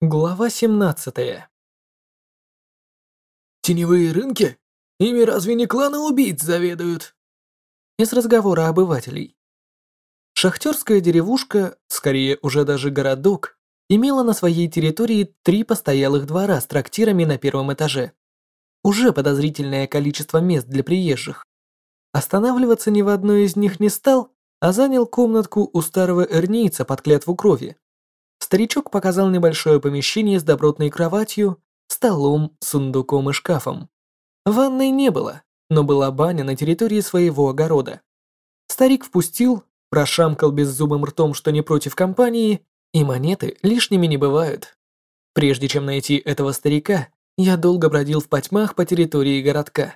Глава 17. Теневые рынки? Ими разве не кланы убийц заведуют? Из разговора обывателей. Шахтерская деревушка, скорее уже даже городок, имела на своей территории три постоялых двора с трактирами на первом этаже. Уже подозрительное количество мест для приезжих. Останавливаться ни в одной из них не стал, а занял комнатку у старого эрнийца под клятву крови. Старичок показал небольшое помещение с добротной кроватью, столом, сундуком и шкафом. Ванной не было, но была баня на территории своего огорода. Старик впустил, прошамкал беззубым ртом, что не против компании, и монеты лишними не бывают. Прежде чем найти этого старика, я долго бродил в потьмах по территории городка.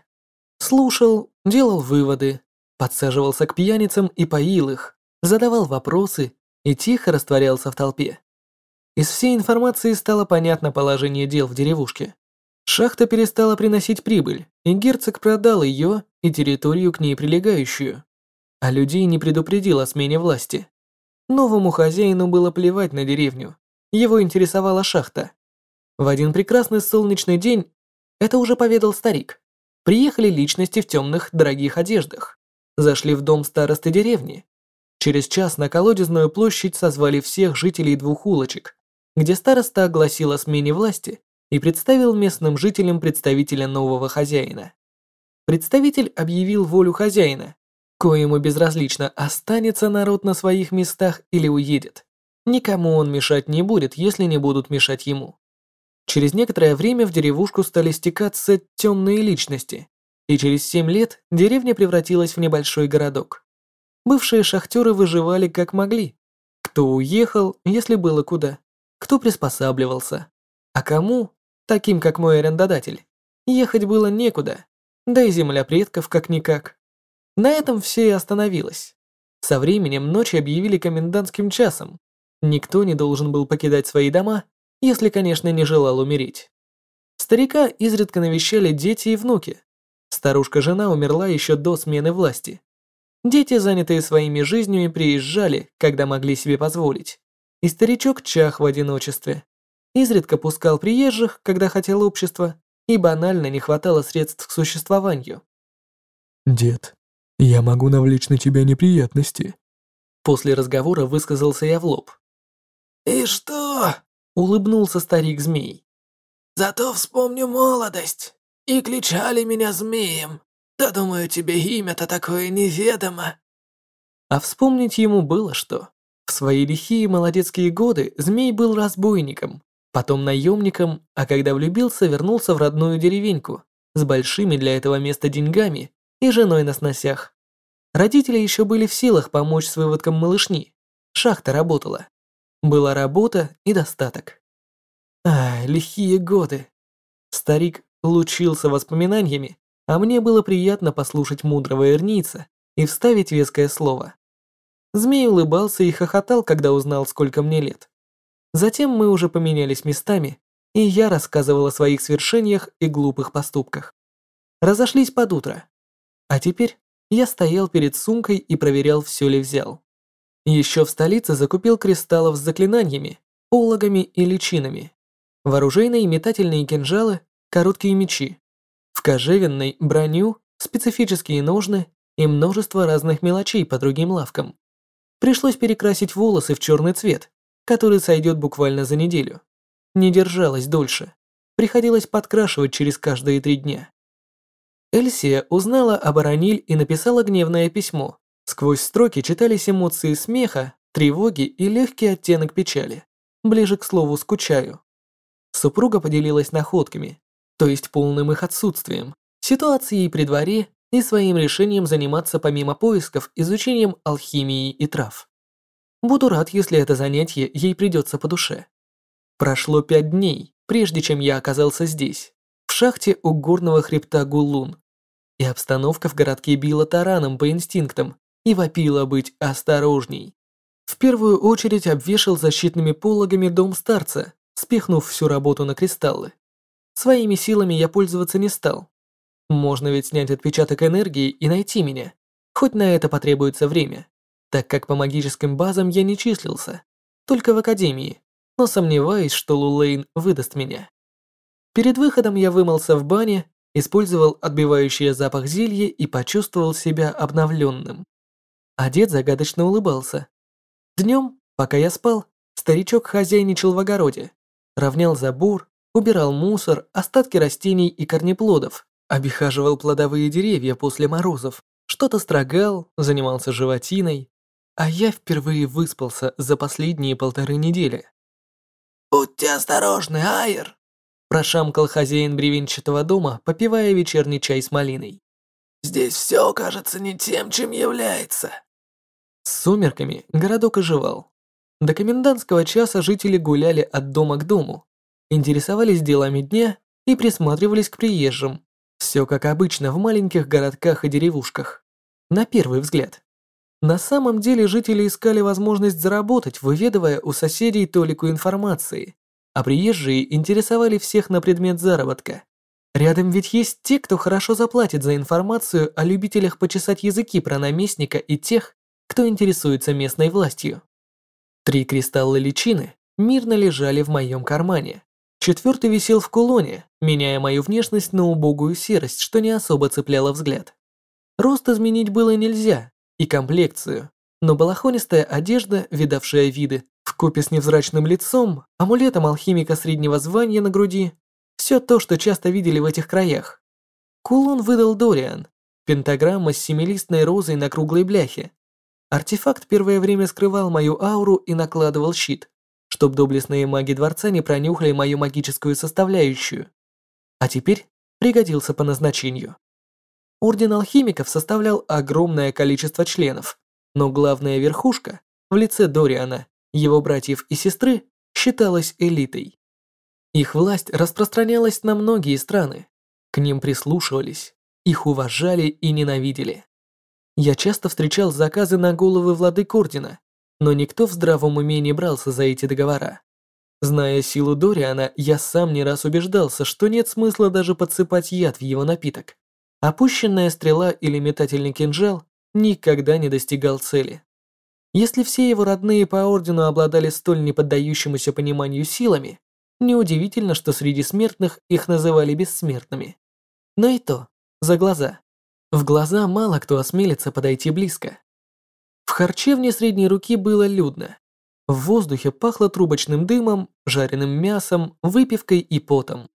Слушал, делал выводы, подсаживался к пьяницам и поил их, задавал вопросы и тихо растворялся в толпе. Из всей информации стало понятно положение дел в деревушке. Шахта перестала приносить прибыль, и герцог продал ее и территорию к ней прилегающую. А людей не предупредил о смене власти. Новому хозяину было плевать на деревню. Его интересовала шахта. В один прекрасный солнечный день, это уже поведал старик, приехали личности в темных дорогих одеждах. Зашли в дом старосты деревни. Через час на колодезную площадь созвали всех жителей двух улочек, где староста огласил о смене власти и представил местным жителям представителя нового хозяина. Представитель объявил волю хозяина, коему безразлично, останется народ на своих местах или уедет. Никому он мешать не будет, если не будут мешать ему. Через некоторое время в деревушку стали стекаться темные личности, и через семь лет деревня превратилась в небольшой городок. Бывшие шахтеры выживали как могли. Кто уехал, если было куда кто приспосабливался, а кому, таким как мой арендодатель, ехать было некуда, да и земля предков как-никак. На этом все и остановилось. Со временем ночи объявили комендантским часом. Никто не должен был покидать свои дома, если, конечно, не желал умереть. Старика изредка навещали дети и внуки. Старушка-жена умерла еще до смены власти. Дети, занятые своими жизнями, приезжали, когда могли себе позволить и старичок чах в одиночестве. Изредка пускал приезжих, когда хотел общества, и банально не хватало средств к существованию. «Дед, я могу навлечь на тебя неприятности». После разговора высказался я в лоб. «И что?» — улыбнулся старик-змей. «Зато вспомню молодость, и кличали меня змеем. Да думаю, тебе имя-то такое неведомо». А вспомнить ему было что. В свои лихие молодецкие годы змей был разбойником, потом наемником, а когда влюбился, вернулся в родную деревеньку с большими для этого места деньгами и женой на сносях. Родители еще были в силах помочь с выводком малышни. Шахта работала. Была работа и достаток. Ай, лихие годы. Старик лучился воспоминаниями, а мне было приятно послушать мудрого эрница и вставить веское слово. Змей улыбался и хохотал, когда узнал, сколько мне лет. Затем мы уже поменялись местами, и я рассказывал о своих свершениях и глупых поступках. Разошлись под утро. А теперь я стоял перед сумкой и проверял, все ли взял. Еще в столице закупил кристаллов с заклинаниями, пологами и личинами. Вооружейные метательные кинжалы, короткие мечи. В кожевенной броню, специфические ножны и множество разных мелочей по другим лавкам. Пришлось перекрасить волосы в черный цвет, который сойдет буквально за неделю. Не держалась дольше. Приходилось подкрашивать через каждые три дня. Эльсия узнала об Араниль и написала гневное письмо. Сквозь строки читались эмоции смеха, тревоги и легкий оттенок печали. Ближе к слову «скучаю». Супруга поделилась находками, то есть полным их отсутствием, ситуацией при дворе и своим решением заниматься помимо поисков изучением алхимии и трав. Буду рад, если это занятие ей придется по душе. Прошло пять дней, прежде чем я оказался здесь, в шахте у горного хребта Гуллун. И обстановка в городке била тараном по инстинктам и вопила быть осторожней. В первую очередь обвешал защитными пологами дом старца, спихнув всю работу на кристаллы. Своими силами я пользоваться не стал, можно ведь снять отпечаток энергии и найти меня. Хоть на это потребуется время, так как по магическим базам я не числился, только в академии, но сомневаюсь, что Лулейн выдаст меня. Перед выходом я вымылся в бане, использовал отбивающее запах зелье и почувствовал себя обновленным. А дед загадочно улыбался. Днем, пока я спал, старичок хозяйничал в огороде, равнял забор, убирал мусор, остатки растений и корнеплодов, обихаживал плодовые деревья после морозов, что-то строгал, занимался животиной, а я впервые выспался за последние полторы недели. «Будьте осторожны, Айр!» прошамкал хозяин бревенчатого дома, попивая вечерний чай с малиной. «Здесь все кажется не тем, чем является». С сумерками городок оживал. До комендантского часа жители гуляли от дома к дому, интересовались делами дня и присматривались к приезжим. Все как обычно в маленьких городках и деревушках. На первый взгляд. На самом деле жители искали возможность заработать, выведывая у соседей толику информации, а приезжие интересовали всех на предмет заработка. Рядом ведь есть те, кто хорошо заплатит за информацию о любителях почесать языки про наместника и тех, кто интересуется местной властью. Три кристалла личины мирно лежали в моем кармане. Четвертый висел в кулоне, меняя мою внешность на убогую серость, что не особо цепляло взгляд. Рост изменить было нельзя, и комплекцию, но балахонистая одежда, видавшая виды, Вкупе с невзрачным лицом, амулетом алхимика среднего звания на груди, все то, что часто видели в этих краях. Кулон выдал Дориан, пентаграмма с семилистной розой на круглой бляхе. Артефакт первое время скрывал мою ауру и накладывал щит, чтоб доблестные маги дворца не пронюхали мою магическую составляющую. А теперь пригодился по назначению. Орден алхимиков составлял огромное количество членов, но главная верхушка в лице Дориана его братьев и сестры, считалась элитой. Их власть распространялась на многие страны. К ним прислушивались, их уважали и ненавидели. Я часто встречал заказы на головы владык Ордена, но никто в здравом уме не брался за эти договора. Зная силу Дориана, я сам не раз убеждался, что нет смысла даже подсыпать яд в его напиток. Опущенная стрела или метательный кинжал никогда не достигал цели. Если все его родные по ордену обладали столь неподдающемуся пониманию силами, неудивительно, что среди смертных их называли бессмертными. Но и то, за глаза. В глаза мало кто осмелится подойти близко. В харчевне средней руки было людно. В воздухе пахло трубочным дымом, жареным мясом, выпивкой и потом.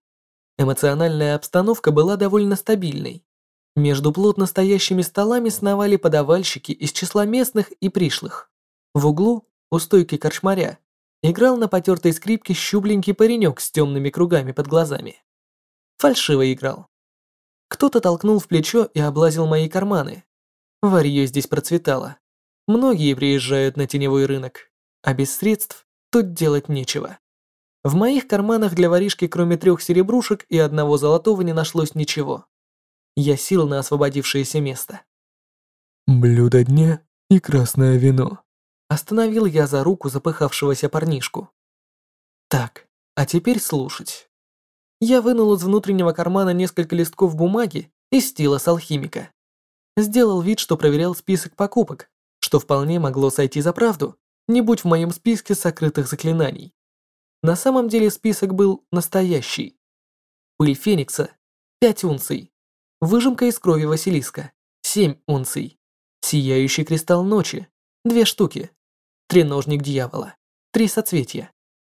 Эмоциональная обстановка была довольно стабильной. Между плотно стоящими столами сновали подавальщики из числа местных и пришлых. В углу, у стойки корчмаря, играл на потертой скрипке щубленький паренек с темными кругами под глазами. Фальшиво играл. Кто-то толкнул в плечо и облазил мои карманы. Варье здесь процветало. Многие приезжают на теневой рынок, а без средств тут делать нечего. В моих карманах для воришки кроме трех серебрушек и одного золотого не нашлось ничего. Я сел на освободившееся место. Блюдо дня и красное вино. Остановил я за руку запыхавшегося парнишку. Так, а теперь слушать. Я вынул из внутреннего кармана несколько листков бумаги и стилус алхимика. Сделал вид, что проверял список покупок, что вполне могло сойти за правду, не будь в моем списке сокрытых заклинаний. На самом деле список был настоящий. Пыль феникса – 5 унций. Выжимка из крови Василиска – 7 унций. Сияющий кристалл ночи – 2 штуки. Треножник дьявола – 3 соцветия.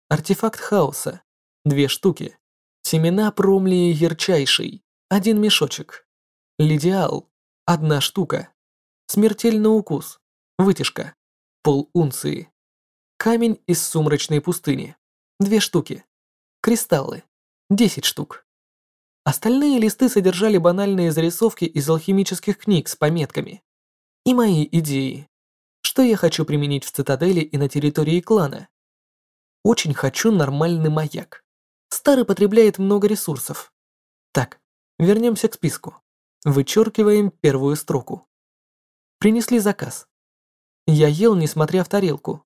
Артефакт хаоса – 2 штуки. Семена промлии ярчайший – 1 мешочек. Лидиал – 1 штука. Смертельный укус – вытяжка – пол унции. Камень из сумрачной пустыни – 2 штуки. Кристаллы – 10 штук. Остальные листы содержали банальные зарисовки из алхимических книг с пометками. И мои идеи. Что я хочу применить в цитадели и на территории клана? Очень хочу нормальный маяк. Старый потребляет много ресурсов. Так, вернемся к списку. Вычеркиваем первую строку. Принесли заказ. Я ел, несмотря в тарелку.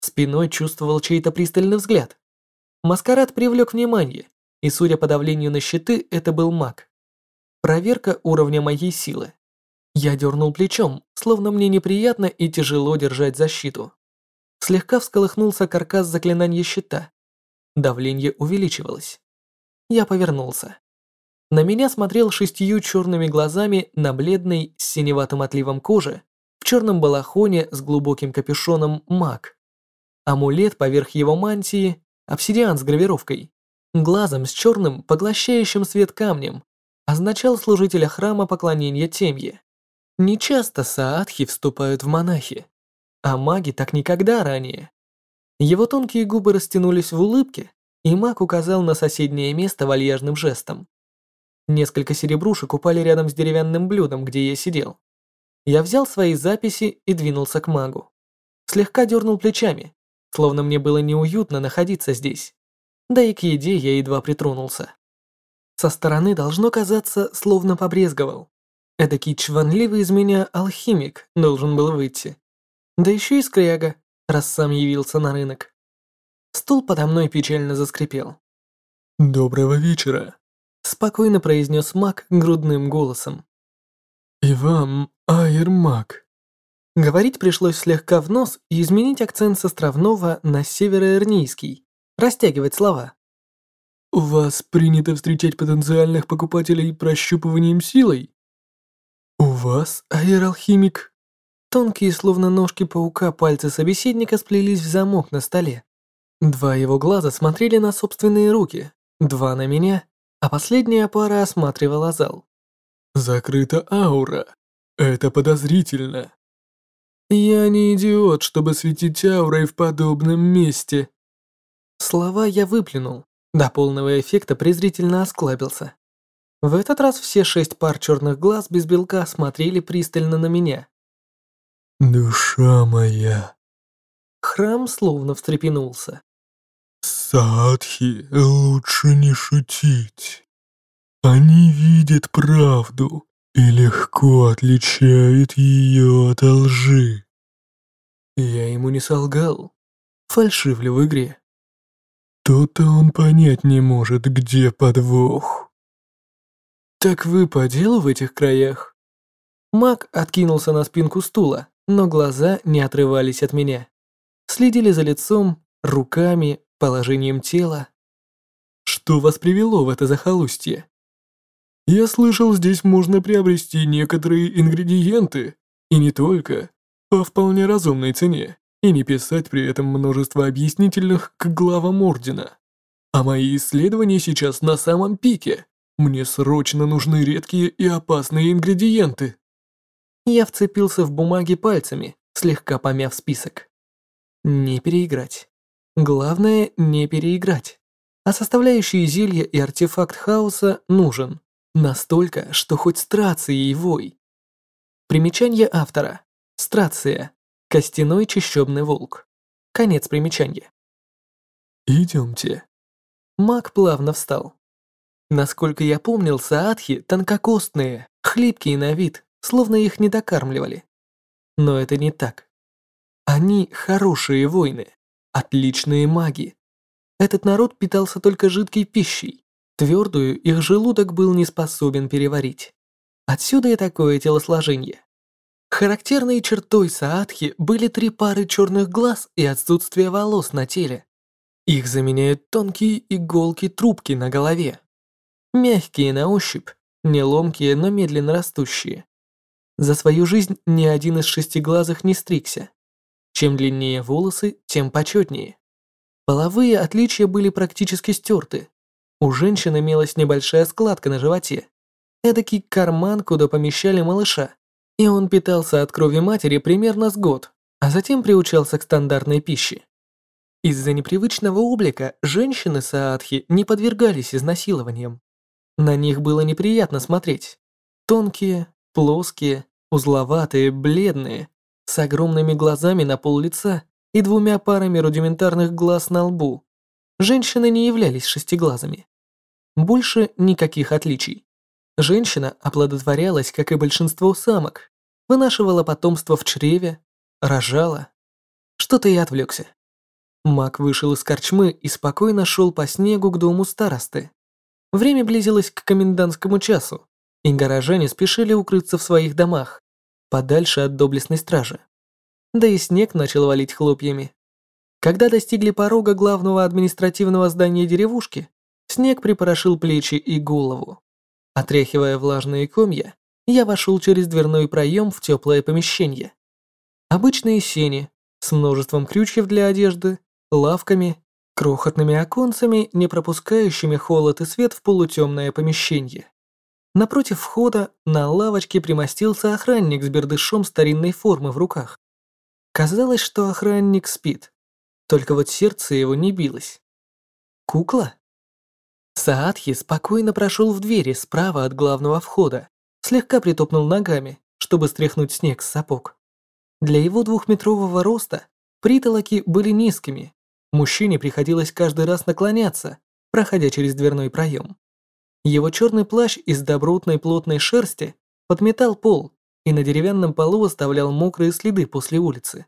Спиной чувствовал чей-то пристальный взгляд. Маскарад привлек внимание, и судя по давлению на щиты, это был маг. Проверка уровня моей силы. Я дернул плечом, словно мне неприятно и тяжело держать защиту. Слегка всколыхнулся каркас заклинания щита, давление увеличивалось. Я повернулся. На меня смотрел шестью черными глазами на бледной с синеватым отливом кожи черном балахоне с глубоким капюшоном маг. Амулет поверх его мантии, обсидиан с гравировкой, глазом с черным, поглощающим свет камнем, означал служителя храма поклонения Темье. Нечасто саадхи вступают в монахи, а маги так никогда ранее. Его тонкие губы растянулись в улыбке, и маг указал на соседнее место вальяжным жестом. Несколько серебрушек упали рядом с деревянным блюдом, где я сидел. Я взял свои записи и двинулся к магу. Слегка дернул плечами, словно мне было неуютно находиться здесь. Да и к еде я едва притронулся. Со стороны должно казаться, словно побрезговал. Эдакий чванливый из меня алхимик должен был выйти. Да еще и скряга, раз сам явился на рынок. Стул подо мной печально заскрипел. «Доброго вечера», спокойно произнес маг грудным голосом. «И вам, Айрмаг». Говорить пришлось слегка в нос и изменить акцент с островного на североэрнийский, растягивать слова. «У вас принято встречать потенциальных покупателей прощупыванием силой?» «У вас, аэралхимик?» Тонкие, словно ножки паука, пальцы собеседника сплелись в замок на столе. Два его глаза смотрели на собственные руки, два на меня, а последняя пара осматривала зал. «Закрыта аура. Это подозрительно. Я не идиот, чтобы светить аурой в подобном месте». Слова я выплюнул, до полного эффекта презрительно осклабился. В этот раз все шесть пар черных глаз без белка смотрели пристально на меня. «Душа моя!» Храм словно встрепенулся. Садхи лучше не шутить. Они видят правду и легко отличают ее от лжи. Я ему не солгал. Фальшивлю в игре. То-то он понять не может, где подвох. Так вы по делу в этих краях? Мак откинулся на спинку стула, но глаза не отрывались от меня. Следили за лицом, руками, положением тела. Что вас привело в это захолустье? Я слышал, здесь можно приобрести некоторые ингредиенты, и не только, по вполне разумной цене, и не писать при этом множество объяснительных к главам Ордена. А мои исследования сейчас на самом пике. Мне срочно нужны редкие и опасные ингредиенты. Я вцепился в бумаги пальцами, слегка помяв список. Не переиграть. Главное не переиграть. А составляющие зелья и артефакт хаоса нужен. Настолько, что хоть страцией вой. Примечание автора. Страция. Костяной чащобный волк. Конец примечания. Идемте. Маг плавно встал. Насколько я помнил, саадхи тонкокостные, хлипкие на вид, словно их не докармливали. Но это не так. Они хорошие воины. Отличные маги. Этот народ питался только жидкой пищей. Твердую их желудок был не способен переварить. Отсюда и такое телосложение. Характерной чертой саадхи были три пары черных глаз и отсутствие волос на теле. Их заменяют тонкие иголки трубки на голове. Мягкие на ощупь, не ломкие, но медленно растущие. За свою жизнь ни один из шестиглазых не стригся. Чем длиннее волосы, тем почетнее. Половые отличия были практически стерты. У женщин имелась небольшая складка на животе. Эдакий карман, куда помещали малыша. И он питался от крови матери примерно с год, а затем приучался к стандартной пище. Из-за непривычного облика женщины Саадхи не подвергались изнасилованиям. На них было неприятно смотреть. Тонкие, плоские, узловатые, бледные, с огромными глазами на пол лица и двумя парами рудиментарных глаз на лбу. Женщины не являлись шестиглазыми. Больше никаких отличий. Женщина оплодотворялась, как и большинство самок, вынашивала потомство в чреве, рожала. Что-то я отвлекся. Мак вышел из корчмы и спокойно шел по снегу к дому старосты. Время близилось к комендантскому часу, и горожане спешили укрыться в своих домах, подальше от доблестной стражи. Да и снег начал валить хлопьями. Когда достигли порога главного административного здания деревушки, снег припорошил плечи и голову. Отряхивая влажные комья, я вошел через дверной проем в теплое помещение. Обычные сени с множеством крючьев для одежды, лавками, крохотными оконцами, не пропускающими холод и свет в полутемное помещение. Напротив входа на лавочке примостился охранник с бердышом старинной формы в руках. Казалось, что охранник спит, только вот сердце его не билось. Кукла? Саадхи спокойно прошел в двери справа от главного входа, слегка притопнул ногами, чтобы стряхнуть снег с сапог. Для его двухметрового роста притолоки были низкими. Мужчине приходилось каждый раз наклоняться, проходя через дверной проем. Его черный плащ из добротной плотной шерсти подметал пол и на деревянном полу оставлял мокрые следы после улицы.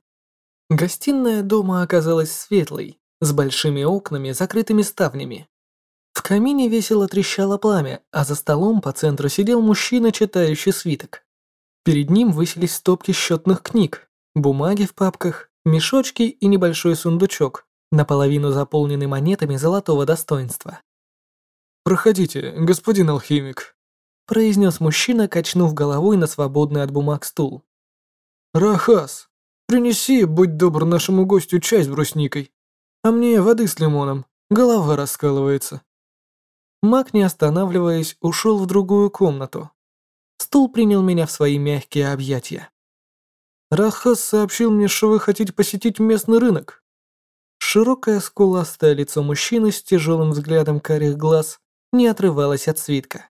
Гостиная дома оказалась светлой, с большими окнами, закрытыми ставнями. В камине весело трещало пламя, а за столом по центру сидел мужчина, читающий свиток. Перед ним высились стопки счетных книг, бумаги в папках, мешочки и небольшой сундучок, наполовину заполненный монетами золотого достоинства. «Проходите, господин алхимик», – произнес мужчина, качнув головой на свободный от бумаг стул. «Рахас, принеси, будь добр, нашему гостю чай с брусникой, а мне воды с лимоном, голова раскалывается». Маг, не останавливаясь, ушел в другую комнату. Стул принял меня в свои мягкие объятия. «Рахас сообщил мне, что вы хотите посетить местный рынок». Широкое скуластое лицо мужчины с тяжелым взглядом карих глаз не отрывалось от свитка.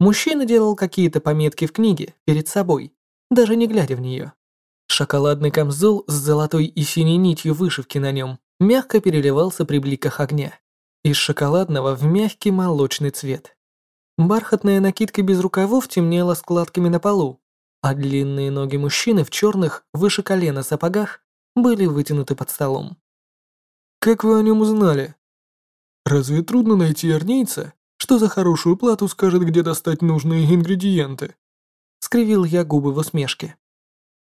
Мужчина делал какие-то пометки в книге перед собой, даже не глядя в нее. Шоколадный камзол с золотой и синей нитью вышивки на нем мягко переливался при бликах огня из шоколадного в мягкий молочный цвет. Бархатная накидка без рукавов темнела складками на полу, а длинные ноги мужчины в черных, выше колена сапогах были вытянуты под столом. «Как вы о нем узнали? Разве трудно найти арнейца, что за хорошую плату скажет, где достать нужные ингредиенты?» Скривил я губы в усмешке.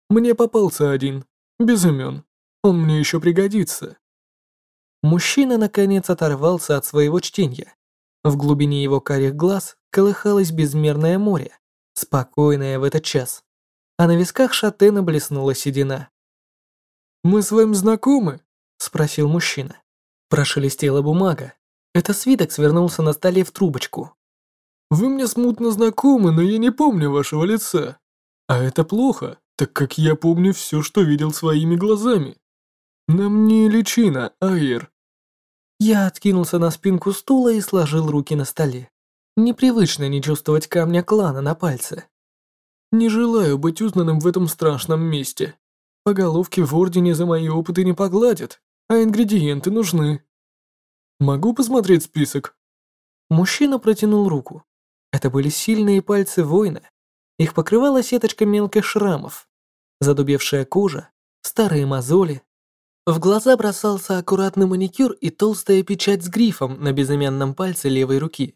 «Мне попался один, без имен. Он мне еще пригодится. Мужчина наконец оторвался от своего чтения. В глубине его карих глаз колыхалось безмерное море, спокойное в этот час. А на висках шатена блеснула седина. «Мы с вами знакомы?» – спросил мужчина. Прошелестела бумага. Это свиток свернулся на столе в трубочку. «Вы мне смутно знакомы, но я не помню вашего лица. А это плохо, так как я помню все, что видел своими глазами. «На мне личина, Айр». Я откинулся на спинку стула и сложил руки на столе. Непривычно не чувствовать камня клана на пальце. «Не желаю быть узнанным в этом страшном месте. По головке в Ордене за мои опыты не погладят, а ингредиенты нужны. Могу посмотреть список?» Мужчина протянул руку. Это были сильные пальцы воина. Их покрывала сеточка мелких шрамов. Задубевшая кожа, старые мозоли, в глаза бросался аккуратный маникюр и толстая печать с грифом на безымянном пальце левой руки.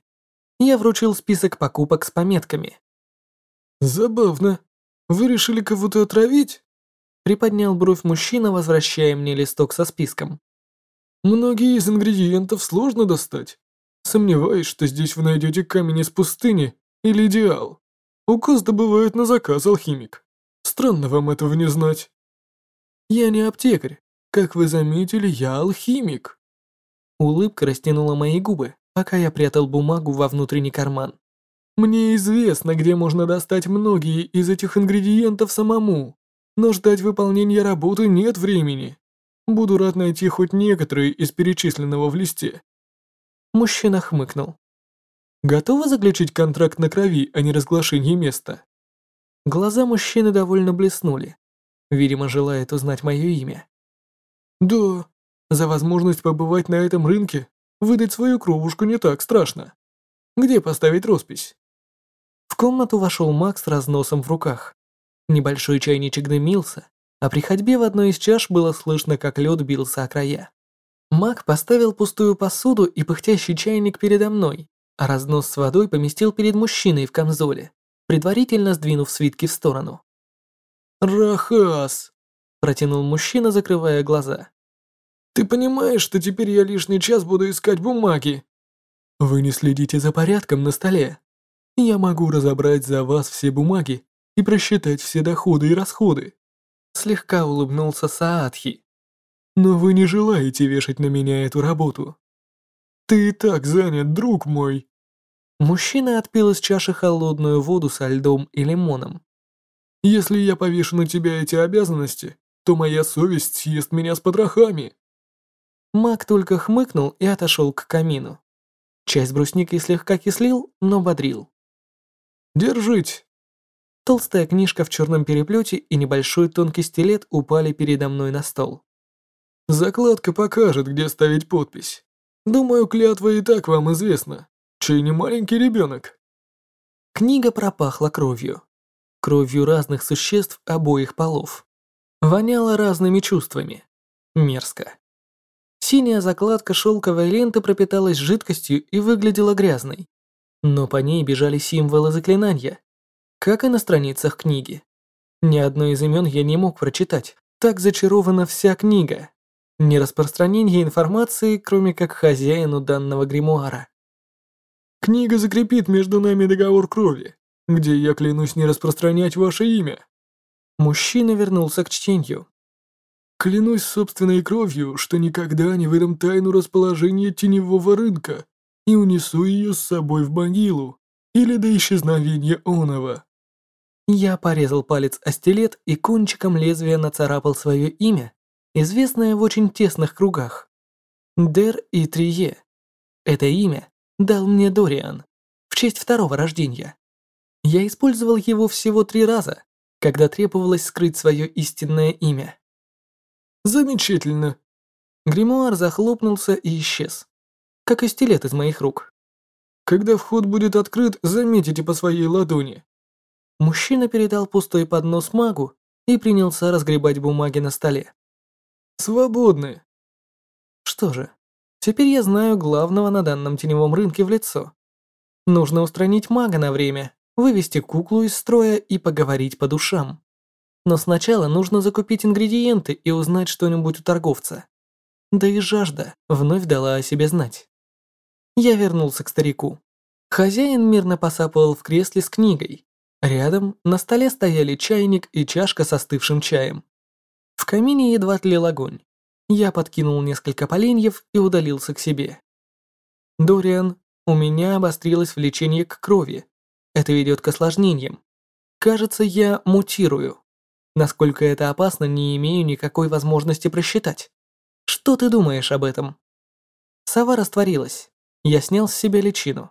Я вручил список покупок с пометками. «Забавно. Вы решили кого-то отравить?» Приподнял бровь мужчина, возвращая мне листок со списком. «Многие из ингредиентов сложно достать. Сомневаюсь, что здесь вы найдете камень из пустыни или идеал. Указ добывают на заказ, алхимик. Странно вам этого не знать». «Я не аптекарь. Как вы заметили, я алхимик. Улыбка растянула мои губы, пока я прятал бумагу во внутренний карман. Мне известно, где можно достать многие из этих ингредиентов самому, но ждать выполнения работы нет времени. Буду рад найти хоть некоторые из перечисленного в листе. Мужчина хмыкнул. Готовы заключить контракт на крови, а не разглашение места? Глаза мужчины довольно блеснули. Видимо, желает узнать мое имя. Да, за возможность побывать на этом рынке, выдать свою кровушку не так страшно. Где поставить роспись? В комнату вошел Макс с разносом в руках. Небольшой чайничек дымился, а при ходьбе в одной из чаш было слышно, как лед бился о края. Мак поставил пустую посуду и пыхтящий чайник передо мной, а разнос с водой поместил перед мужчиной в камзоле, предварительно сдвинув свитки в сторону. «Рахас!» протянул мужчина, закрывая глаза. Ты понимаешь, что теперь я лишний час буду искать бумаги? Вы не следите за порядком на столе. Я могу разобрать за вас все бумаги и просчитать все доходы и расходы. Слегка улыбнулся Саадхи. Но вы не желаете вешать на меня эту работу. Ты и так занят, друг мой. Мужчина отпил из чаши холодную воду со льдом и лимоном. Если я повешу на тебя эти обязанности, то моя совесть съест меня с потрохами. Маг только хмыкнул и отошел к камину. Часть брусники слегка кислил, но бодрил. «Держите!» Толстая книжка в черном переплете и небольшой тонкий стилет упали передо мной на стол. «Закладка покажет, где ставить подпись. Думаю, клятва и так вам известна. Чей не маленький ребенок?» Книга пропахла кровью. Кровью разных существ обоих полов. Воняло разными чувствами. Мерзко. Синяя закладка шелковой ленты пропиталась жидкостью и выглядела грязной. Но по ней бежали символы заклинания, как и на страницах книги. Ни одно из имен я не мог прочитать, так зачарована вся книга. Не распространение информации, кроме как хозяину данного гримуара. Книга закрепит между нами договор крови, где я клянусь не распространять ваше имя. Мужчина вернулся к чтению. Клянусь собственной кровью, что никогда не выдам тайну расположения теневого рынка и унесу ее с собой в могилу или до исчезновения оного. Я порезал палец о стилет и кончиком лезвия нацарапал свое имя, известное в очень тесных кругах. Дер и Трие. Это имя дал мне Дориан в честь второго рождения. Я использовал его всего три раза, когда требовалось скрыть свое истинное имя. Замечательно. Гримуар захлопнулся и исчез, как и стилет из моих рук. Когда вход будет открыт, заметите по своей ладони. Мужчина передал пустой поднос магу и принялся разгребать бумаги на столе. Свободны. Что же, теперь я знаю главного на данном теневом рынке в лицо. Нужно устранить мага на время, вывести куклу из строя и поговорить по душам. Но сначала нужно закупить ингредиенты и узнать что-нибудь у торговца. Да и жажда вновь дала о себе знать. Я вернулся к старику. Хозяин мирно посапывал в кресле с книгой. Рядом на столе стояли чайник и чашка с остывшим чаем. В камине едва тлел огонь. Я подкинул несколько поленьев и удалился к себе. «Дориан, у меня обострилось влечение к крови. Это ведет к осложнениям. Кажется, я мутирую. Насколько это опасно, не имею никакой возможности просчитать. Что ты думаешь об этом? Сова растворилась. Я снял с себя личину.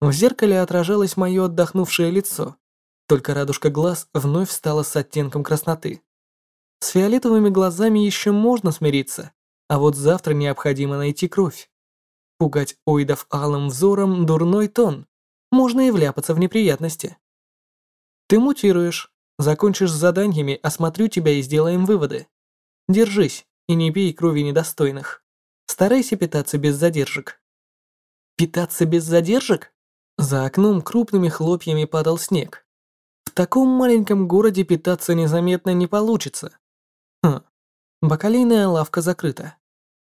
В зеркале отражалось мое отдохнувшее лицо, только радужка глаз вновь стала с оттенком красноты. С фиолетовыми глазами еще можно смириться, а вот завтра необходимо найти кровь. Пугать оидов алым взором – дурной тон. Можно и вляпаться в неприятности. Ты мутируешь, Закончишь с заданиями, осмотрю тебя и сделаем выводы. Держись и не пей крови недостойных. Старайся питаться без задержек. Питаться без задержек? За окном крупными хлопьями падал снег. В таком маленьком городе питаться незаметно не получится. Хм. Бакалейная лавка закрыта.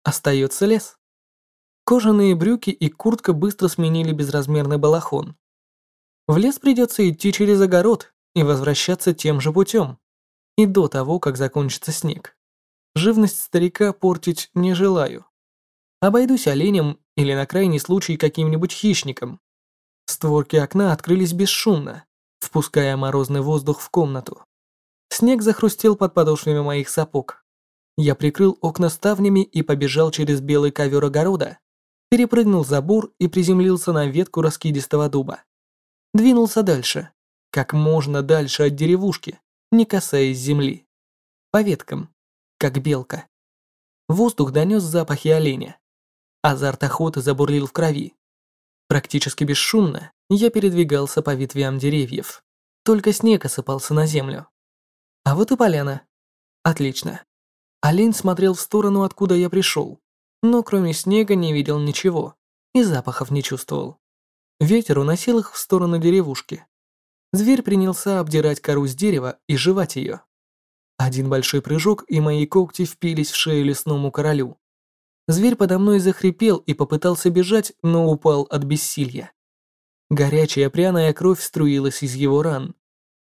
Остается лес. Кожаные брюки и куртка быстро сменили безразмерный балахон. В лес придется идти через огород, и возвращаться тем же путем. И до того, как закончится снег. Живность старика портить не желаю. Обойдусь оленем или на крайний случай каким-нибудь хищником. Створки окна открылись бесшумно, впуская морозный воздух в комнату. Снег захрустел под подошвами моих сапог. Я прикрыл окна ставнями и побежал через белый ковер огорода, перепрыгнул забор и приземлился на ветку раскидистого дуба. Двинулся дальше, как можно дальше от деревушки, не касаясь земли. По веткам, как белка. Воздух донес запахи оленя. Азарт охоты забурлил в крови. Практически бесшумно я передвигался по ветвям деревьев. Только снег осыпался на землю. А вот и поляна. Отлично. Олень смотрел в сторону, откуда я пришел, но кроме снега не видел ничего и запахов не чувствовал. Ветер уносил их в сторону деревушки. Зверь принялся обдирать кору с дерева и жевать ее. Один большой прыжок, и мои когти впились в шею лесному королю. Зверь подо мной захрипел и попытался бежать, но упал от бессилья. Горячая пряная кровь струилась из его ран.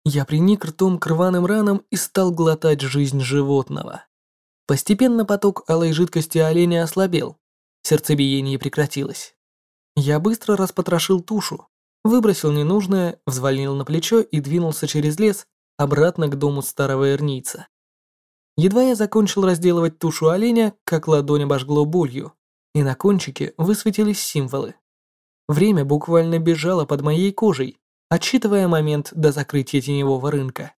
Я приник ртом к рваным ранам и стал глотать жизнь животного. Постепенно поток алой жидкости оленя ослабел, сердцебиение прекратилось. Я быстро распотрошил тушу, выбросил ненужное, взвалил на плечо и двинулся через лес обратно к дому старого эрнийца. Едва я закончил разделывать тушу оленя, как ладонь обожгло болью, и на кончике высветились символы. Время буквально бежало под моей кожей, отсчитывая момент до закрытия теневого рынка.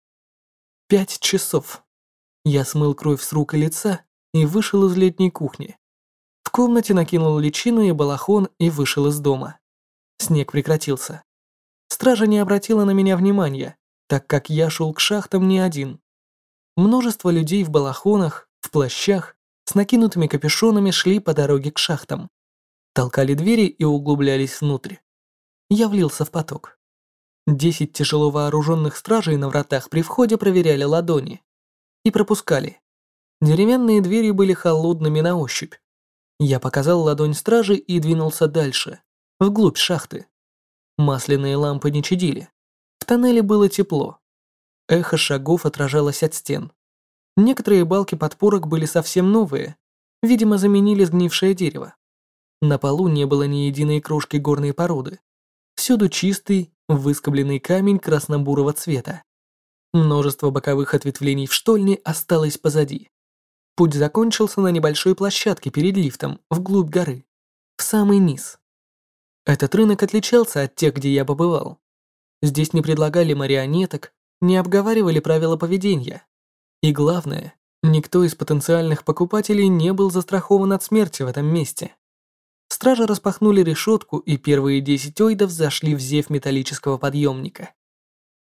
Пять часов. Я смыл кровь с рук и лица и вышел из летней кухни. В комнате накинул личину и балахон и вышел из дома. Снег прекратился. Стража не обратила на меня внимания, так как я шел к шахтам не один. Множество людей в балахонах, в плащах, с накинутыми капюшонами шли по дороге к шахтам. Толкали двери и углублялись внутрь. Я влился в поток. Десять тяжело вооруженных стражей на вратах при входе проверяли ладони. И пропускали. Деревянные двери были холодными на ощупь. Я показал ладонь стражи и двинулся дальше, вглубь шахты. Масляные лампы не чадили. В тоннеле было тепло. Эхо шагов отражалось от стен. Некоторые балки подпорок были совсем новые, видимо, заменили сгнившее дерево. На полу не было ни единой крошки горной породы. Всюду чистый, выскобленный камень красно-бурого цвета. Множество боковых ответвлений в штольне осталось позади. Путь закончился на небольшой площадке перед лифтом, вглубь горы, в самый низ. Этот рынок отличался от тех, где я побывал. Здесь не предлагали марионеток, не обговаривали правила поведения. И главное, никто из потенциальных покупателей не был застрахован от смерти в этом месте. Стражи распахнули решетку, и первые 10 ойдов зашли в зев металлического подъемника.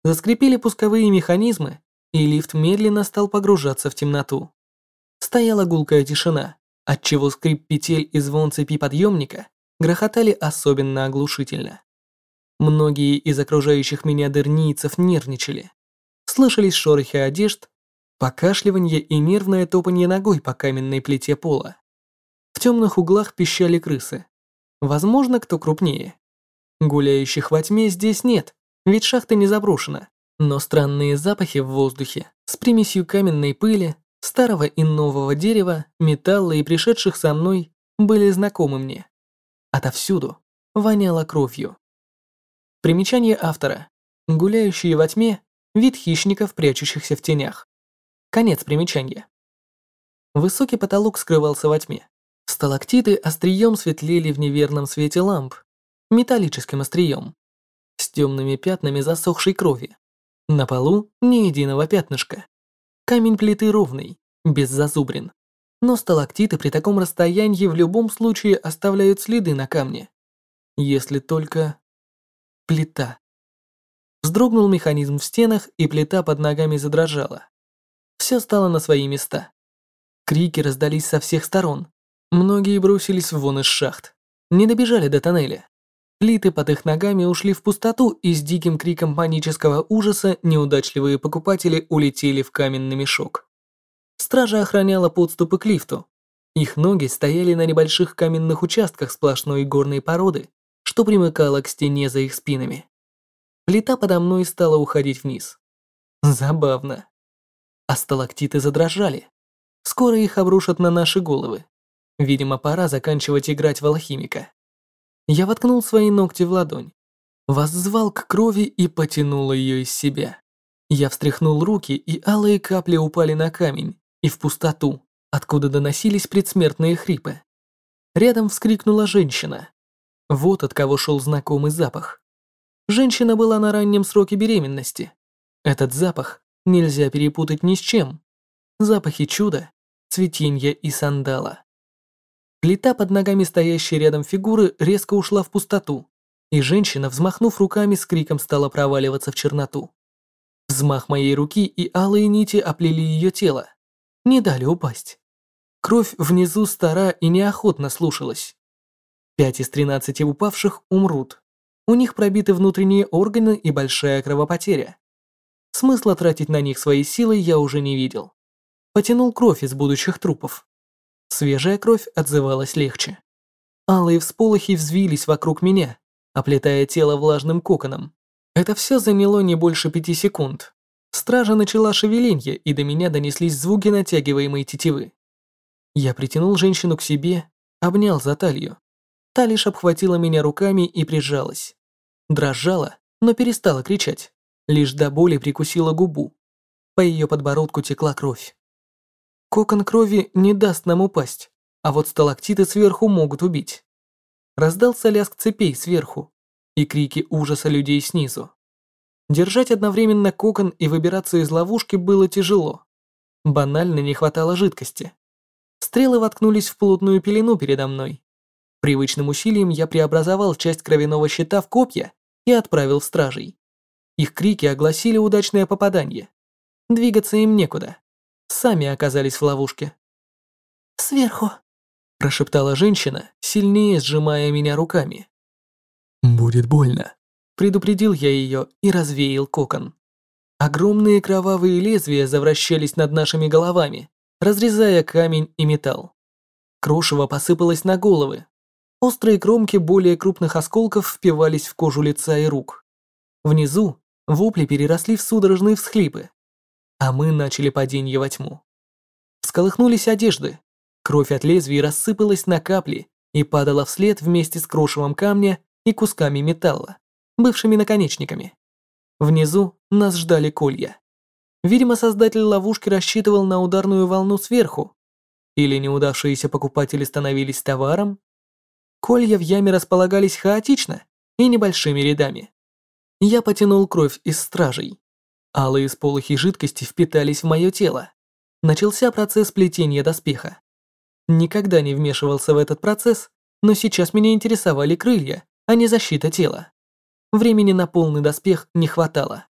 Заскрипели пусковые механизмы, и лифт медленно стал погружаться в темноту. Стояла гулкая тишина, отчего скрип петель и звон цепи подъемника грохотали особенно оглушительно. Многие из окружающих меня дырнийцев нервничали. Слышались шорохи одежд, покашливание и нервное топанье ногой по каменной плите пола. В темных углах пищали крысы. Возможно, кто крупнее. Гуляющих во тьме здесь нет, ведь шахта не заброшена. Но странные запахи в воздухе с примесью каменной пыли, старого и нового дерева, металла и пришедших со мной были знакомы мне. Отовсюду воняло кровью. Примечание автора. Гуляющие во тьме Вид хищников, прячущихся в тенях. Конец примечания. Высокий потолок скрывался во тьме. Сталактиты острием светлели в неверном свете ламп, металлическим острием, с темными пятнами засохшей крови. На полу ни единого пятнышка. Камень плиты ровный, без зазубрин. Но сталактиты при таком расстоянии в любом случае оставляют следы на камне. Если только... Плита. Вздрогнул механизм в стенах, и плита под ногами задрожала. Все стало на свои места. Крики раздались со всех сторон. Многие бросились вон из шахт. Не добежали до тоннеля. Плиты под их ногами ушли в пустоту, и с диким криком панического ужаса неудачливые покупатели улетели в каменный мешок. Стража охраняла подступы к лифту. Их ноги стояли на небольших каменных участках сплошной горной породы, что примыкало к стене за их спинами. Плита подо мной стала уходить вниз. Забавно. А сталактиты задрожали. Скоро их обрушат на наши головы. Видимо, пора заканчивать играть в алхимика. Я воткнул свои ногти в ладонь. Воззвал к крови и потянул ее из себя. Я встряхнул руки, и алые капли упали на камень и в пустоту, откуда доносились предсмертные хрипы. Рядом вскрикнула женщина. Вот от кого шел знакомый запах. Женщина была на раннем сроке беременности. Этот запах нельзя перепутать ни с чем. Запахи чуда, цветенья и сандала. Плита под ногами стоящей рядом фигуры резко ушла в пустоту, и женщина, взмахнув руками, с криком стала проваливаться в черноту. Взмах моей руки и алые нити оплели ее тело, не дали упасть. Кровь внизу стара и неохотно слушалась. Пять из тринадцати упавших умрут, у них пробиты внутренние органы и большая кровопотеря. Смысла тратить на них свои силы я уже не видел. Потянул кровь из будущих трупов. Свежая кровь отзывалась легче. Алые всполохи взвились вокруг меня, оплетая тело влажным коконом. Это все заняло не больше пяти секунд. Стража начала шевеленье, и до меня донеслись звуки натягиваемой тетивы. Я притянул женщину к себе, обнял за талию. Та лишь обхватила меня руками и прижалась. Дрожала, но перестала кричать, лишь до боли прикусила губу. По ее подбородку текла кровь. Кокон крови не даст нам упасть, а вот сталактиты сверху могут убить. Раздался лязг цепей сверху и крики ужаса людей снизу. Держать одновременно кокон и выбираться из ловушки было тяжело. Банально не хватало жидкости. Стрелы воткнулись в плотную пелену передо мной. Привычным усилием я преобразовал часть кровяного щита в копья и отправил стражей. Их крики огласили удачное попадание. Двигаться им некуда. Сами оказались в ловушке. «Сверху», – прошептала женщина, сильнее сжимая меня руками. «Будет больно», – предупредил я ее и развеял кокон. Огромные кровавые лезвия завращались над нашими головами, разрезая камень и металл. Крошево посыпалось на головы. Острые кромки более крупных осколков впивались в кожу лица и рук. Внизу вопли переросли в судорожные всхлипы, а мы начали падение во тьму. Всколыхнулись одежды, кровь от лезвий рассыпалась на капли и падала вслед вместе с крошевом камня и кусками металла, бывшими наконечниками. Внизу нас ждали колья. Видимо, создатель ловушки рассчитывал на ударную волну сверху. Или неудавшиеся покупатели становились товаром. Колья в яме располагались хаотично и небольшими рядами. Я потянул кровь из стражей. Алые сполохи жидкости впитались в мое тело. Начался процесс плетения доспеха. Никогда не вмешивался в этот процесс, но сейчас меня интересовали крылья, а не защита тела. Времени на полный доспех не хватало.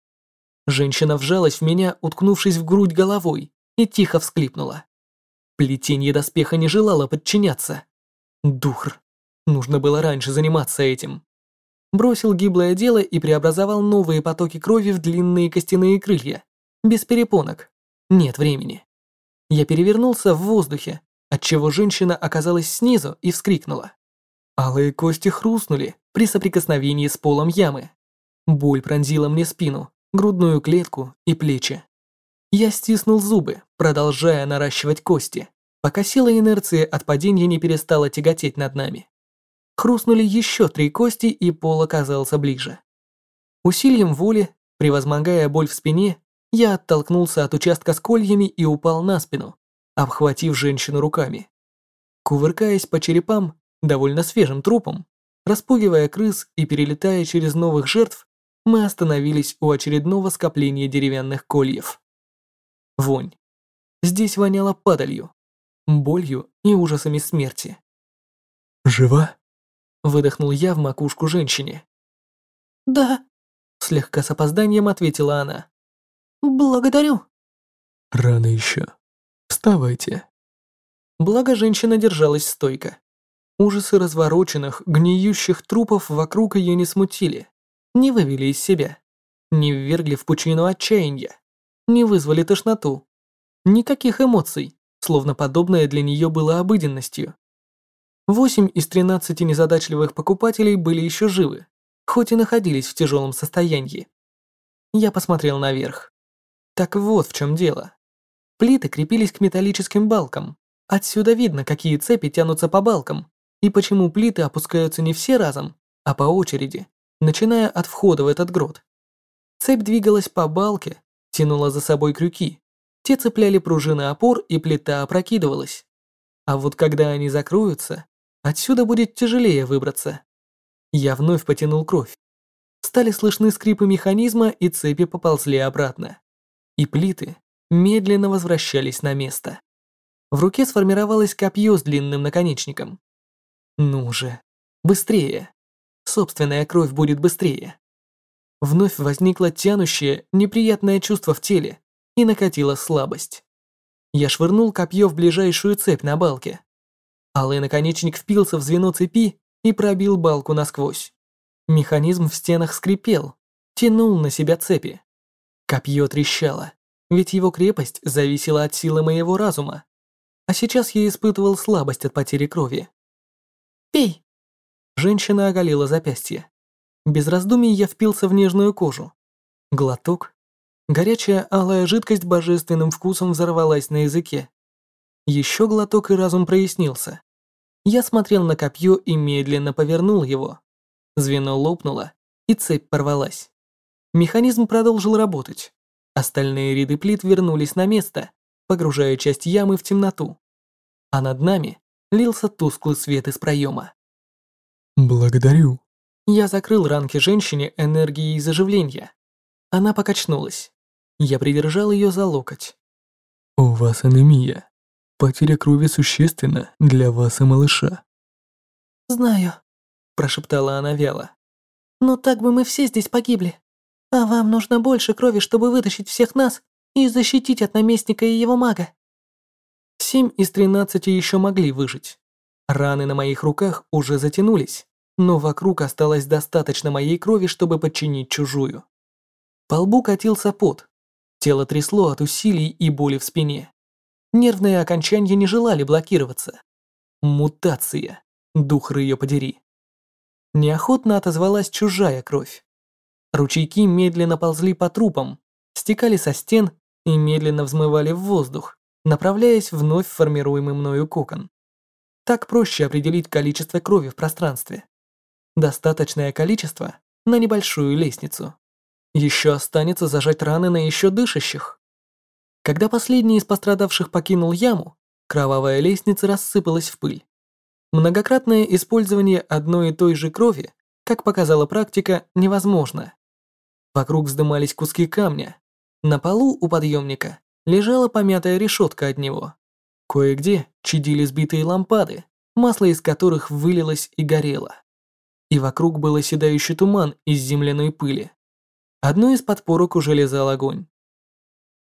Женщина вжалась в меня, уткнувшись в грудь головой, и тихо всклипнула. Плетение доспеха не желало подчиняться. Духр. Нужно было раньше заниматься этим. Бросил гиблое дело и преобразовал новые потоки крови в длинные костяные крылья. Без перепонок. Нет времени. Я перевернулся в воздухе, отчего женщина оказалась снизу и вскрикнула. Алые кости хрустнули при соприкосновении с полом ямы. Боль пронзила мне спину, грудную клетку и плечи. Я стиснул зубы, продолжая наращивать кости, пока сила инерции от падения не перестала тяготеть над нами. Хрустнули еще три кости, и пол оказался ближе. Усилием воли, превозмогая боль в спине, я оттолкнулся от участка с кольями и упал на спину, обхватив женщину руками. Кувыркаясь по черепам, довольно свежим трупом, распугивая крыс и перелетая через новых жертв, мы остановились у очередного скопления деревянных кольев. Вонь. Здесь воняло падалью, болью и ужасами смерти. «Жива?» Выдохнул я в макушку женщине. «Да», — слегка с опозданием ответила она. «Благодарю». «Рано еще. Вставайте». Благо женщина держалась стойко. Ужасы развороченных, гниющих трупов вокруг ее не смутили, не вывели из себя, не ввергли в пучину отчаяния, не вызвали тошноту. Никаких эмоций, словно подобное для нее было обыденностью. Восемь из тринадцати незадачливых покупателей были еще живы, хоть и находились в тяжелом состоянии. Я посмотрел наверх. Так вот в чем дело. Плиты крепились к металлическим балкам. Отсюда видно, какие цепи тянутся по балкам, и почему плиты опускаются не все разом, а по очереди, начиная от входа в этот грот. Цепь двигалась по балке, тянула за собой крюки. Те цепляли пружины опор, и плита опрокидывалась. А вот когда они закроются, Отсюда будет тяжелее выбраться. Я вновь потянул кровь. Стали слышны скрипы механизма, и цепи поползли обратно. И плиты медленно возвращались на место. В руке сформировалось копье с длинным наконечником. Ну же, быстрее. Собственная кровь будет быстрее. Вновь возникло тянущее, неприятное чувство в теле, и накатила слабость. Я швырнул копье в ближайшую цепь на балке. Алый наконечник впился в звено цепи и пробил балку насквозь. Механизм в стенах скрипел, тянул на себя цепи. Копье трещало, ведь его крепость зависела от силы моего разума. а сейчас я испытывал слабость от потери крови. «Пей!» Женщина оголила запястье. Без раздумий я впился в нежную кожу. Глоток. Горячая алая жидкость божественным вкусом взорвалась на языке. Еще глоток и разум прояснился. Я смотрел на копье и медленно повернул его. Звено лопнуло, и цепь порвалась. Механизм продолжил работать. Остальные ряды плит вернулись на место, погружая часть ямы в темноту. А над нами лился тусклый свет из проема. «Благодарю». Я закрыл ранки женщине энергией заживления. Она покачнулась. Я придержал ее за локоть. «У вас анемия. Потеря крови существенна для вас и малыша». «Знаю», – прошептала она вяло. «Но так бы мы все здесь погибли. А вам нужно больше крови, чтобы вытащить всех нас и защитить от наместника и его мага». Семь из тринадцати еще могли выжить. Раны на моих руках уже затянулись, но вокруг осталось достаточно моей крови, чтобы подчинить чужую. По лбу катился пот. Тело трясло от усилий и боли в спине. Нервные окончания не желали блокироваться. Мутация. Дух ее подери. Неохотно отозвалась чужая кровь. Ручейки медленно ползли по трупам, стекали со стен и медленно взмывали в воздух, направляясь вновь в формируемый мною кокон. Так проще определить количество крови в пространстве. Достаточное количество на небольшую лестницу. Еще останется зажать раны на еще дышащих. Когда последний из пострадавших покинул яму, кровавая лестница рассыпалась в пыль. Многократное использование одной и той же крови, как показала практика, невозможно. Вокруг вздымались куски камня. На полу у подъемника лежала помятая решетка от него. Кое-где чадили сбитые лампады, масло из которых вылилось и горело. И вокруг был оседающий туман из земляной пыли. Одной из подпорок уже лезал огонь.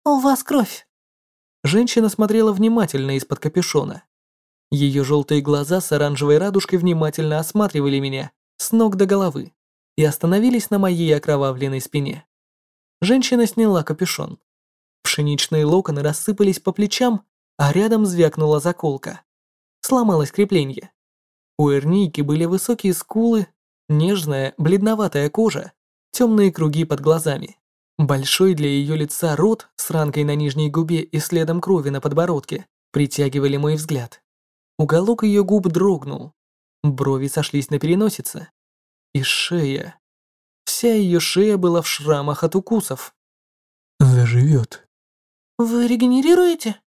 «У вас кровь!» Женщина смотрела внимательно из-под капюшона. Ее желтые глаза с оранжевой радужкой внимательно осматривали меня с ног до головы и остановились на моей окровавленной спине. Женщина сняла капюшон. Пшеничные локоны рассыпались по плечам, а рядом звякнула заколка. Сломалось крепление. У Эрнийки были высокие скулы, нежная, бледноватая кожа, темные круги под глазами. Большой для ее лица рот с ранкой на нижней губе и следом крови на подбородке притягивали мой взгляд. Уголок ее губ дрогнул. Брови сошлись на переносице. И шея. Вся ее шея была в шрамах от укусов. Заживет. Вы регенерируете?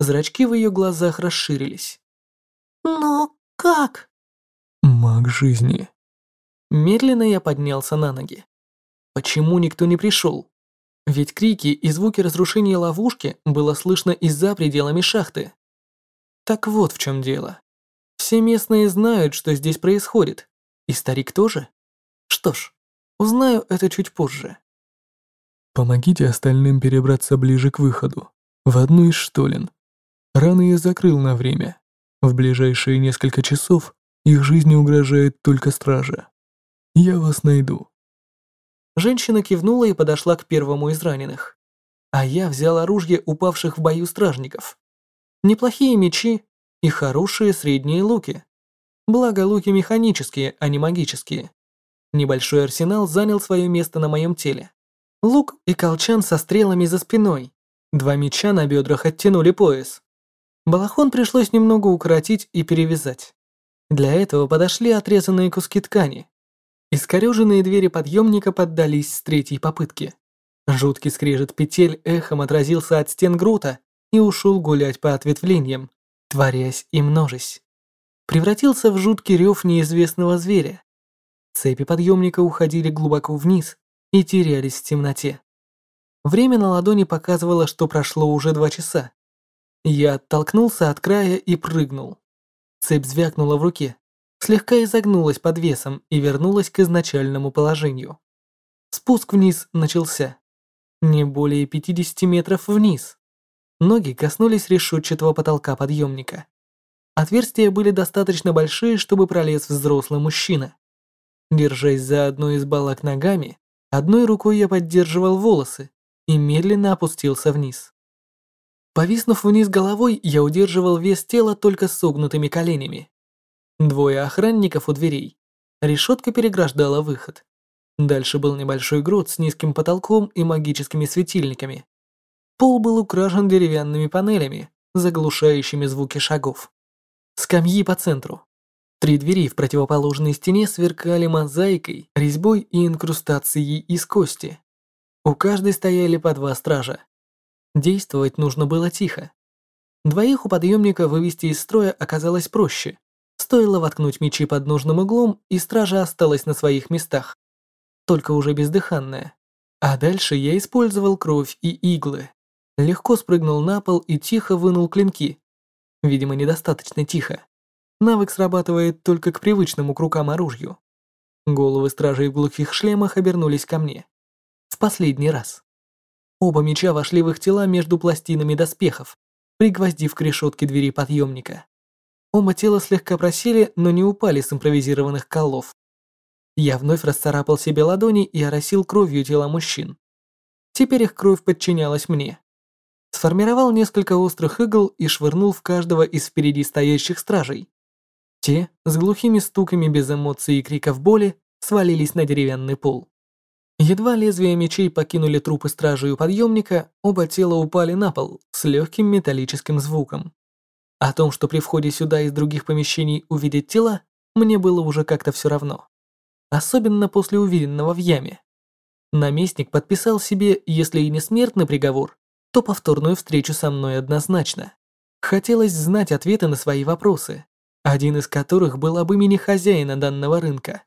Зрачки в ее глазах расширились. Но как? Маг жизни. Медленно я поднялся на ноги. Почему никто не пришел? Ведь крики и звуки разрушения ловушки было слышно и за пределами шахты. Так вот в чем дело. Все местные знают, что здесь происходит. И старик тоже? Что ж, узнаю это чуть позже. Помогите остальным перебраться ближе к выходу, в одну из штолен. Раны я закрыл на время. В ближайшие несколько часов их жизни угрожает только стража. Я вас найду. Женщина кивнула и подошла к первому из раненых. А я взял оружие упавших в бою стражников. Неплохие мечи и хорошие средние луки. Благо луки механические, а не магические. Небольшой арсенал занял свое место на моем теле. Лук и колчан со стрелами за спиной. Два меча на бедрах оттянули пояс. Балахон пришлось немного укоротить и перевязать. Для этого подошли отрезанные куски ткани. Искореженные двери подъемника поддались с третьей попытки. Жуткий скрежет петель эхом отразился от стен грота и ушел гулять по ответвлениям, творясь и множась. Превратился в жуткий рев неизвестного зверя. Цепи подъемника уходили глубоко вниз и терялись в темноте. Время на ладони показывало, что прошло уже два часа. Я оттолкнулся от края и прыгнул. Цепь звякнула в руке слегка изогнулась под весом и вернулась к изначальному положению. Спуск вниз начался. Не более 50 метров вниз. Ноги коснулись решетчатого потолка подъемника. Отверстия были достаточно большие, чтобы пролез взрослый мужчина. Держась за одну из балок ногами, одной рукой я поддерживал волосы и медленно опустился вниз. Повиснув вниз головой, я удерживал вес тела только согнутыми коленями. Двое охранников у дверей. Решетка переграждала выход. Дальше был небольшой грот с низким потолком и магическими светильниками. Пол был украшен деревянными панелями, заглушающими звуки шагов. Скамьи по центру. Три двери в противоположной стене сверкали мозаикой, резьбой и инкрустацией из кости. У каждой стояли по два стража. Действовать нужно было тихо. Двоих у подъемника вывести из строя оказалось проще. Стоило воткнуть мечи под нужным углом, и стража осталась на своих местах. Только уже бездыханная. А дальше я использовал кровь и иглы. Легко спрыгнул на пол и тихо вынул клинки. Видимо, недостаточно тихо. Навык срабатывает только к привычному к рукам оружию. Головы стражей в глухих шлемах обернулись ко мне. В последний раз. Оба меча вошли в их тела между пластинами доспехов, пригвоздив к решетке двери подъемника. Оба тела слегка просели, но не упали с импровизированных колов. Я вновь расцарапал себе ладони и оросил кровью тела мужчин. Теперь их кровь подчинялась мне. Сформировал несколько острых игл и швырнул в каждого из впереди стоящих стражей. Те, с глухими стуками без эмоций и криков боли, свалились на деревянный пол. Едва лезвия мечей покинули трупы стражи у подъемника, оба тела упали на пол с легким металлическим звуком. О том, что при входе сюда из других помещений увидеть тела, мне было уже как-то все равно. Особенно после увиденного в яме. Наместник подписал себе, если и не смертный приговор, то повторную встречу со мной однозначно. Хотелось знать ответы на свои вопросы, один из которых был об имени хозяина данного рынка.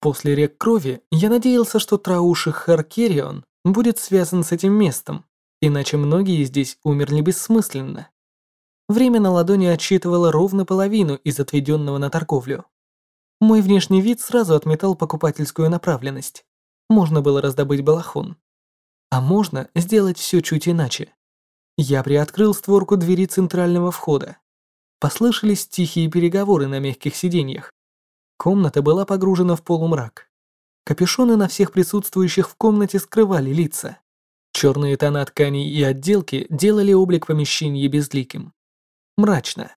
После рек крови я надеялся, что Трауши Харкерион будет связан с этим местом, иначе многие здесь умерли бессмысленно. Время на ладони отсчитывало ровно половину из отведенного на торговлю. Мой внешний вид сразу отметал покупательскую направленность. Можно было раздобыть балахон. А можно сделать все чуть иначе. Я приоткрыл створку двери центрального входа. Послышались тихие переговоры на мягких сиденьях. Комната была погружена в полумрак. Капюшоны на всех присутствующих в комнате скрывали лица. Черные тона тканей и отделки делали облик помещения безликим. Мрачно.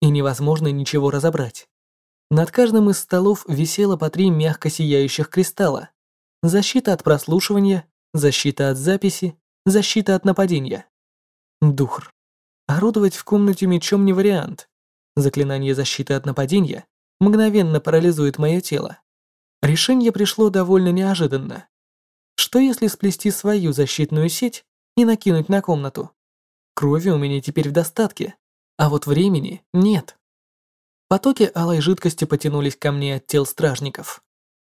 И невозможно ничего разобрать. Над каждым из столов висело по три мягко сияющих кристалла. Защита от прослушивания, защита от записи, защита от нападения. Духр. Орудовать в комнате мечом не вариант. Заклинание защиты от нападения мгновенно парализует мое тело. Решение пришло довольно неожиданно. Что если сплести свою защитную сеть и накинуть на комнату? Крови у меня теперь в достатке, а вот времени нет. Потоки алой жидкости потянулись ко мне от тел стражников.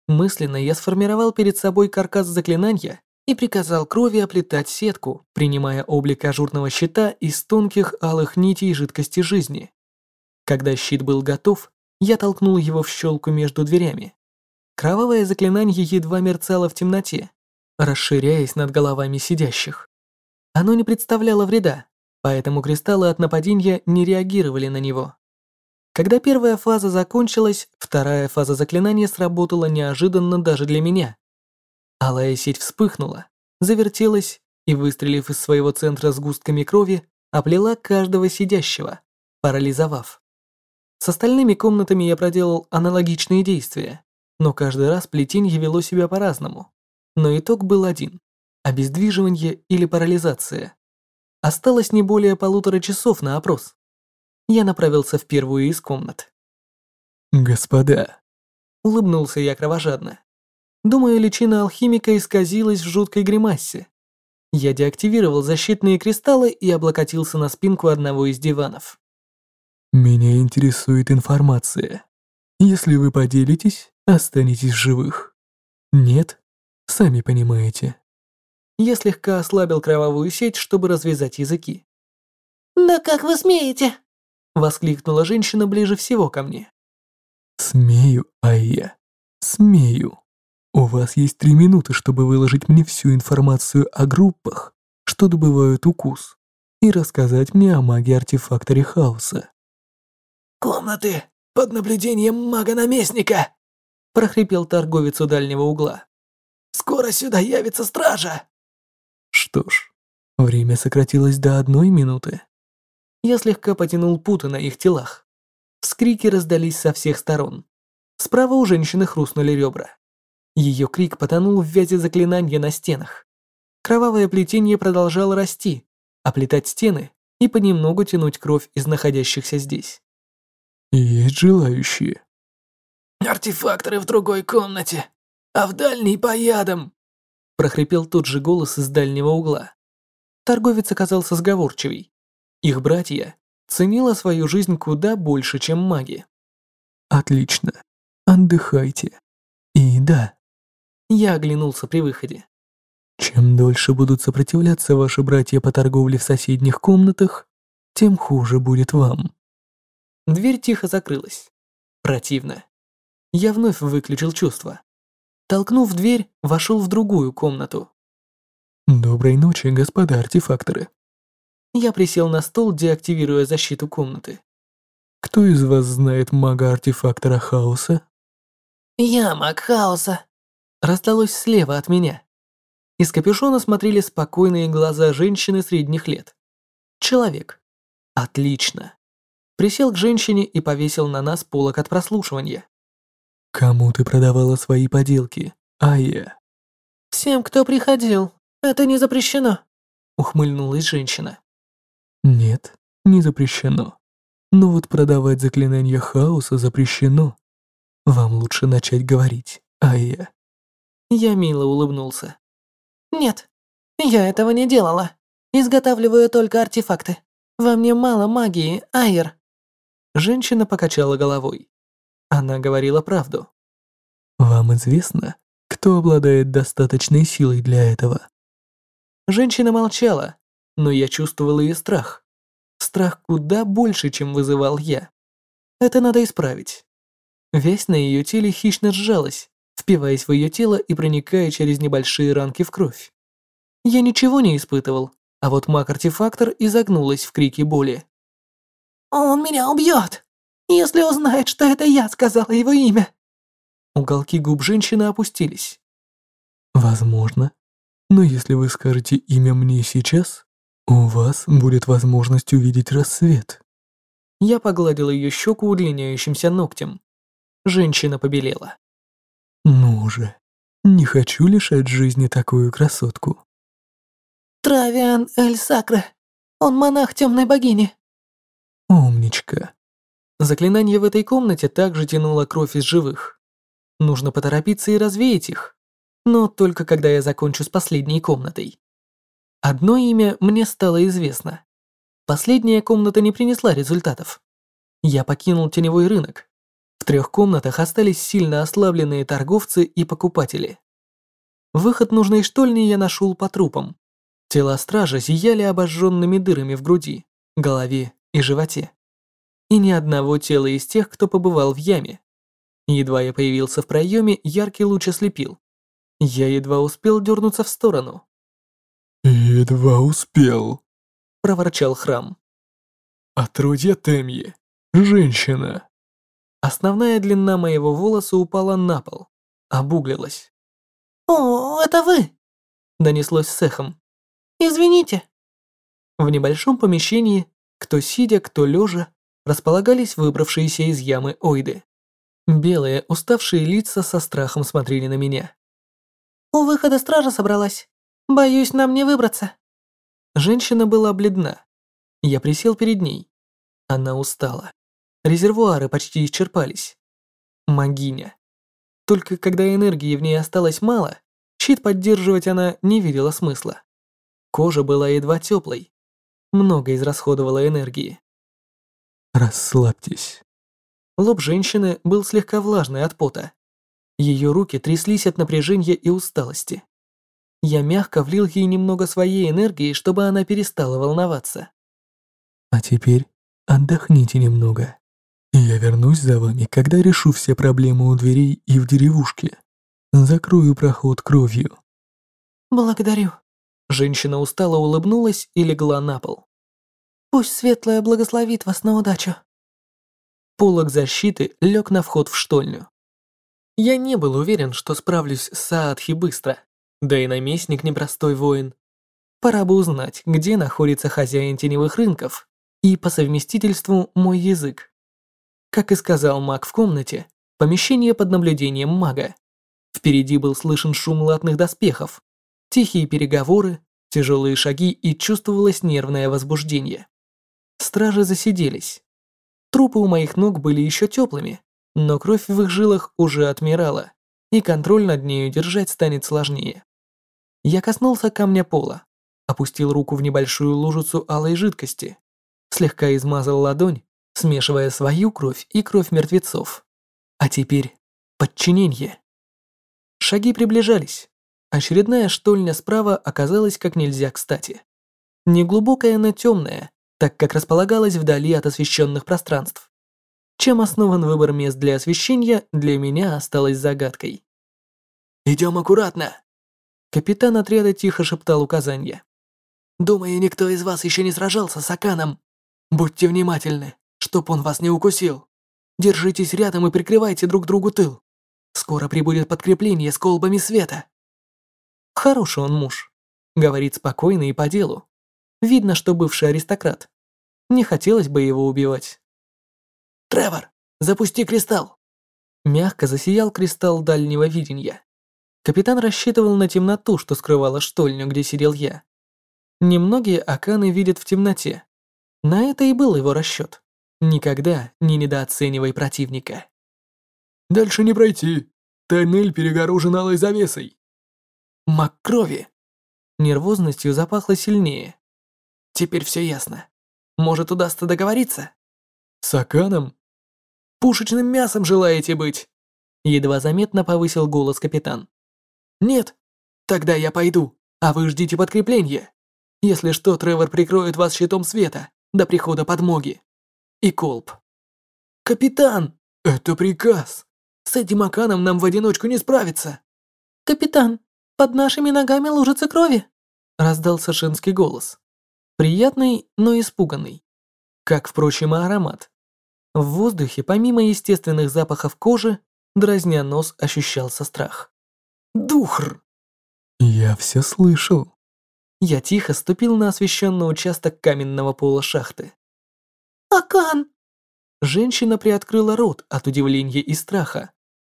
Мысленно я сформировал перед собой каркас заклинания и приказал крови оплетать сетку, принимая облик ажурного щита из тонких алых нитей жидкости жизни. Когда щит был готов, я толкнул его в щелку между дверями. Кровавое заклинание едва мерцало в темноте, расширяясь над головами сидящих. Оно не представляло вреда, поэтому кристаллы от нападения не реагировали на него. Когда первая фаза закончилась, вторая фаза заклинания сработала неожиданно даже для меня. Алая сеть вспыхнула, завертелась и, выстрелив из своего центра сгустками крови, оплела каждого сидящего, парализовав. С остальными комнатами я проделал аналогичные действия, но каждый раз плетенье вело себя по-разному. Но итог был один – обездвиживание или парализация. Осталось не более полутора часов на опрос. Я направился в первую из комнат. «Господа», – улыбнулся я кровожадно. Думаю, личина алхимика исказилась в жуткой гримасе. Я деактивировал защитные кристаллы и облокотился на спинку одного из диванов. Меня интересует информация. Если вы поделитесь, останетесь живых. Нет? Сами понимаете. Я слегка ослабил кровавую сеть, чтобы развязать языки. «Да как вы смеете?» Воскликнула женщина ближе всего ко мне. «Смею, Айя, смею. У вас есть три минуты, чтобы выложить мне всю информацию о группах, что добывают укус, и рассказать мне о магии-артефакторе хаоса. «Комнаты под наблюдением мага-наместника!» — прохрипел торговец у дальнего угла. «Скоро сюда явится стража!» Что ж, Время сократилось до одной минуты. Я слегка потянул путы на их телах. Вскрики раздались со всех сторон. Справа у женщины хрустнули ребра. Ее крик потонул в вязи заклинания на стенах. Кровавое плетение продолжало расти, оплетать стены и понемногу тянуть кровь из находящихся здесь. Есть желающие. Артефакторы в другой комнате, а в дальней по ядам. Прохрипел тот же голос из дальнего угла. Торговец оказался сговорчивей. Их братья ценила свою жизнь куда больше, чем маги. Отлично. Отдыхайте. И да. Я оглянулся при выходе. Чем дольше будут сопротивляться ваши братья по торговле в соседних комнатах, тем хуже будет вам. Дверь тихо закрылась. Противно. Я вновь выключил чувство. Толкнув дверь, вошел в другую комнату. Доброй ночи, господа артефакторы. Я присел на стол, деактивируя защиту комнаты. Кто из вас знает мага-артефактора хаоса? Я маг хаоса. Раздалось слева от меня. Из капюшона смотрели спокойные глаза женщины средних лет. Человек. Отлично. Присел к женщине и повесил на нас полок от прослушивания. Кому ты продавала свои поделки, Айя? Всем, кто приходил. Это не запрещено. Ухмыльнулась женщина. Нет, не запрещено. Но вот продавать заклинания хаоса запрещено. Вам лучше начать говорить, Айя. Я мило улыбнулся. Нет, я этого не делала. Изготавливаю только артефакты. Во мне мало магии, Айер. Женщина покачала головой. Она говорила правду. Вам известно, кто обладает достаточной силой для этого? Женщина молчала, но я чувствовал ее страх. Страх куда больше, чем вызывал я. Это надо исправить. Весь на ее теле хищно сжалась, впиваясь в ее тело и проникая через небольшие ранки в кровь. Я ничего не испытывал, а вот маг-артефактор изогнулась в крике боли. «Он меня убьет, если узнает, что это я сказала его имя». Уголки губ женщины опустились. «Возможно. Но если вы скажете имя мне сейчас, у вас будет возможность увидеть рассвет». Я погладил ее щеку удлиняющимся ногтем. Женщина побелела. Ну же, не хочу лишать жизни такую красотку. Травиан Эль Сакре. Он монах темной богини. Умничка. Заклинание в этой комнате также тянуло кровь из живых. Нужно поторопиться и развеять их. Но только когда я закончу с последней комнатой. Одно имя мне стало известно. Последняя комната не принесла результатов. Я покинул теневой рынок, в трех комнатах остались сильно ослабленные торговцы и покупатели. Выход нужной штольни я нашел по трупам. Тела стража зияли обожженными дырами в груди, голове и животе. И ни одного тела из тех, кто побывал в яме. Едва я появился в проеме, яркий луч ослепил. Я едва успел дернуться в сторону. «Едва успел», — проворчал храм. «Отродье Темьи, женщина». Основная длина моего волоса упала на пол, обуглилась. «О, это вы!» – донеслось с эхом. «Извините». В небольшом помещении, кто сидя, кто лежа, располагались выбравшиеся из ямы ойды. Белые, уставшие лица со страхом смотрели на меня. «У выхода стража собралась. Боюсь, нам не выбраться». Женщина была бледна. Я присел перед ней. Она устала. Резервуары почти исчерпались. Магиня. Только когда энергии в ней осталось мало, щит поддерживать она не видела смысла. Кожа была едва теплой. Много израсходовала энергии. «Расслабьтесь». Лоб женщины был слегка влажный от пота. Ее руки тряслись от напряжения и усталости. Я мягко влил ей немного своей энергии, чтобы она перестала волноваться. «А теперь отдохните немного». Я вернусь за вами, когда решу все проблемы у дверей и в деревушке. Закрою проход кровью. Благодарю. Женщина устало улыбнулась и легла на пол. Пусть светлая благословит вас на удачу. Полог защиты лег на вход в штольню. Я не был уверен, что справлюсь с Саадхи быстро, да и наместник непростой воин. Пора бы узнать, где находится хозяин теневых рынков и по совместительству мой язык. Как и сказал маг в комнате, помещение под наблюдением мага. Впереди был слышен шум латных доспехов, тихие переговоры, тяжелые шаги и чувствовалось нервное возбуждение. Стражи засиделись. Трупы у моих ног были еще теплыми, но кровь в их жилах уже отмирала, и контроль над нею держать станет сложнее. Я коснулся камня пола, опустил руку в небольшую лужицу алой жидкости, слегка измазал ладонь, смешивая свою кровь и кровь мертвецов. А теперь подчинение. Шаги приближались. Очередная штольня справа оказалась как нельзя кстати. Неглубокая, но темная, так как располагалась вдали от освещенных пространств. Чем основан выбор мест для освещения, для меня осталось загадкой. «Идем аккуратно!» Капитан отряда тихо шептал указания. «Думаю, никто из вас еще не сражался с Аканом. Будьте внимательны, чтоб он вас не укусил. Держитесь рядом и прикрывайте друг другу тыл. Скоро прибудет подкрепление с колбами света». Хороший он муж. Говорит спокойно и по делу. Видно, что бывший аристократ. Не хотелось бы его убивать. «Тревор, запусти кристалл!» Мягко засиял кристалл дальнего видения. Капитан рассчитывал на темноту, что скрывала штольню, где сидел я. Немногие аканы видят в темноте. На это и был его расчет. Никогда не недооценивай противника. «Дальше не пройти. Тоннель перегорожен алой завесой». «Мак крови!» Нервозностью запахло сильнее. Теперь все ясно. Может, удастся договориться? С Аканом? Пушечным мясом желаете быть? Едва заметно повысил голос капитан. Нет? Тогда я пойду, а вы ждите подкрепления. Если что, Тревор прикроет вас щитом света до прихода подмоги. И колб. Капитан! Это приказ. С этим Аканом нам в одиночку не справиться. Капитан, под нашими ногами лужица крови. Раздался женский голос. Приятный, но испуганный. Как, впрочем, и аромат. В воздухе, помимо естественных запахов кожи, дразня нос, ощущался страх. «Духр!» «Я все слышал». Я тихо ступил на освещенный участок каменного пола шахты. «Акан!» Женщина приоткрыла рот от удивления и страха,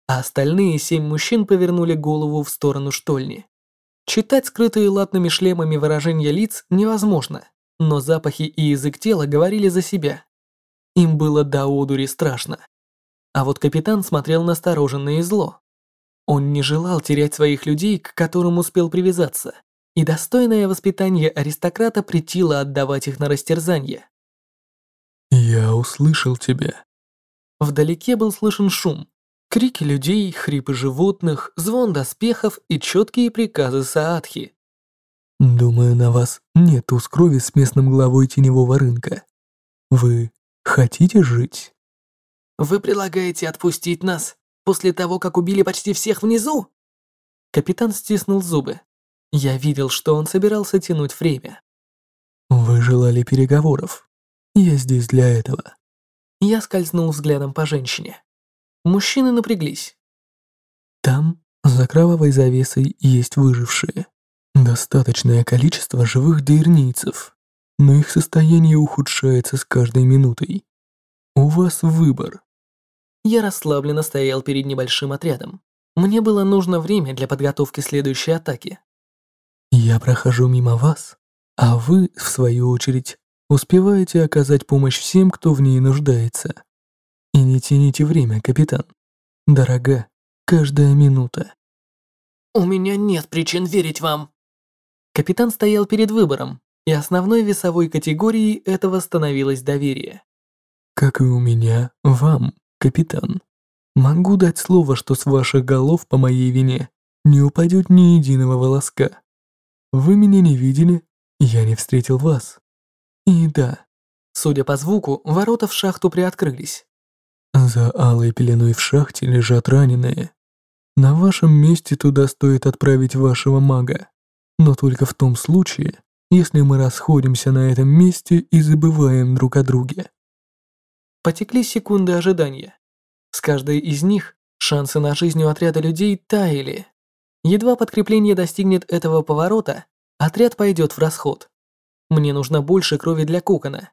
а остальные семь мужчин повернули голову в сторону штольни. Читать скрытые латными шлемами выражения лиц невозможно, но запахи и язык тела говорили за себя. Им было до одури страшно. А вот капитан смотрел настороженно и зло. Он не желал терять своих людей, к которым успел привязаться, и достойное воспитание аристократа притило отдавать их на растерзание. «Я услышал тебя». Вдалеке был слышен шум, Крики людей, хрипы животных, звон доспехов и четкие приказы Саатхи. «Думаю, на вас нет уз крови с местным главой теневого рынка. Вы хотите жить?» «Вы предлагаете отпустить нас после того, как убили почти всех внизу?» Капитан стиснул зубы. Я видел, что он собирался тянуть время. «Вы желали переговоров. Я здесь для этого». Я скользнул взглядом по женщине. Мужчины напряглись. Там, за кровавой завесой, есть выжившие. Достаточное количество живых дейрнийцев, но их состояние ухудшается с каждой минутой. У вас выбор. Я расслабленно стоял перед небольшим отрядом. Мне было нужно время для подготовки следующей атаки. Я прохожу мимо вас, а вы, в свою очередь, успеваете оказать помощь всем, кто в ней нуждается. И не тяните время, капитан. Дорога каждая минута. У меня нет причин верить вам. Капитан стоял перед выбором, и основной весовой категорией этого становилось доверие. Как и у меня, вам, капитан. Могу дать слово, что с ваших голов по моей вине не упадет ни единого волоска. Вы меня не видели, я не встретил вас. И да. Судя по звуку, ворота в шахту приоткрылись. За алой пеленой в шахте лежат раненые. На вашем месте туда стоит отправить вашего мага. Но только в том случае, если мы расходимся на этом месте и забываем друг о друге. Потекли секунды ожидания. С каждой из них шансы на жизнь у отряда людей таяли. Едва подкрепление достигнет этого поворота, отряд пойдет в расход. Мне нужно больше крови для кокона.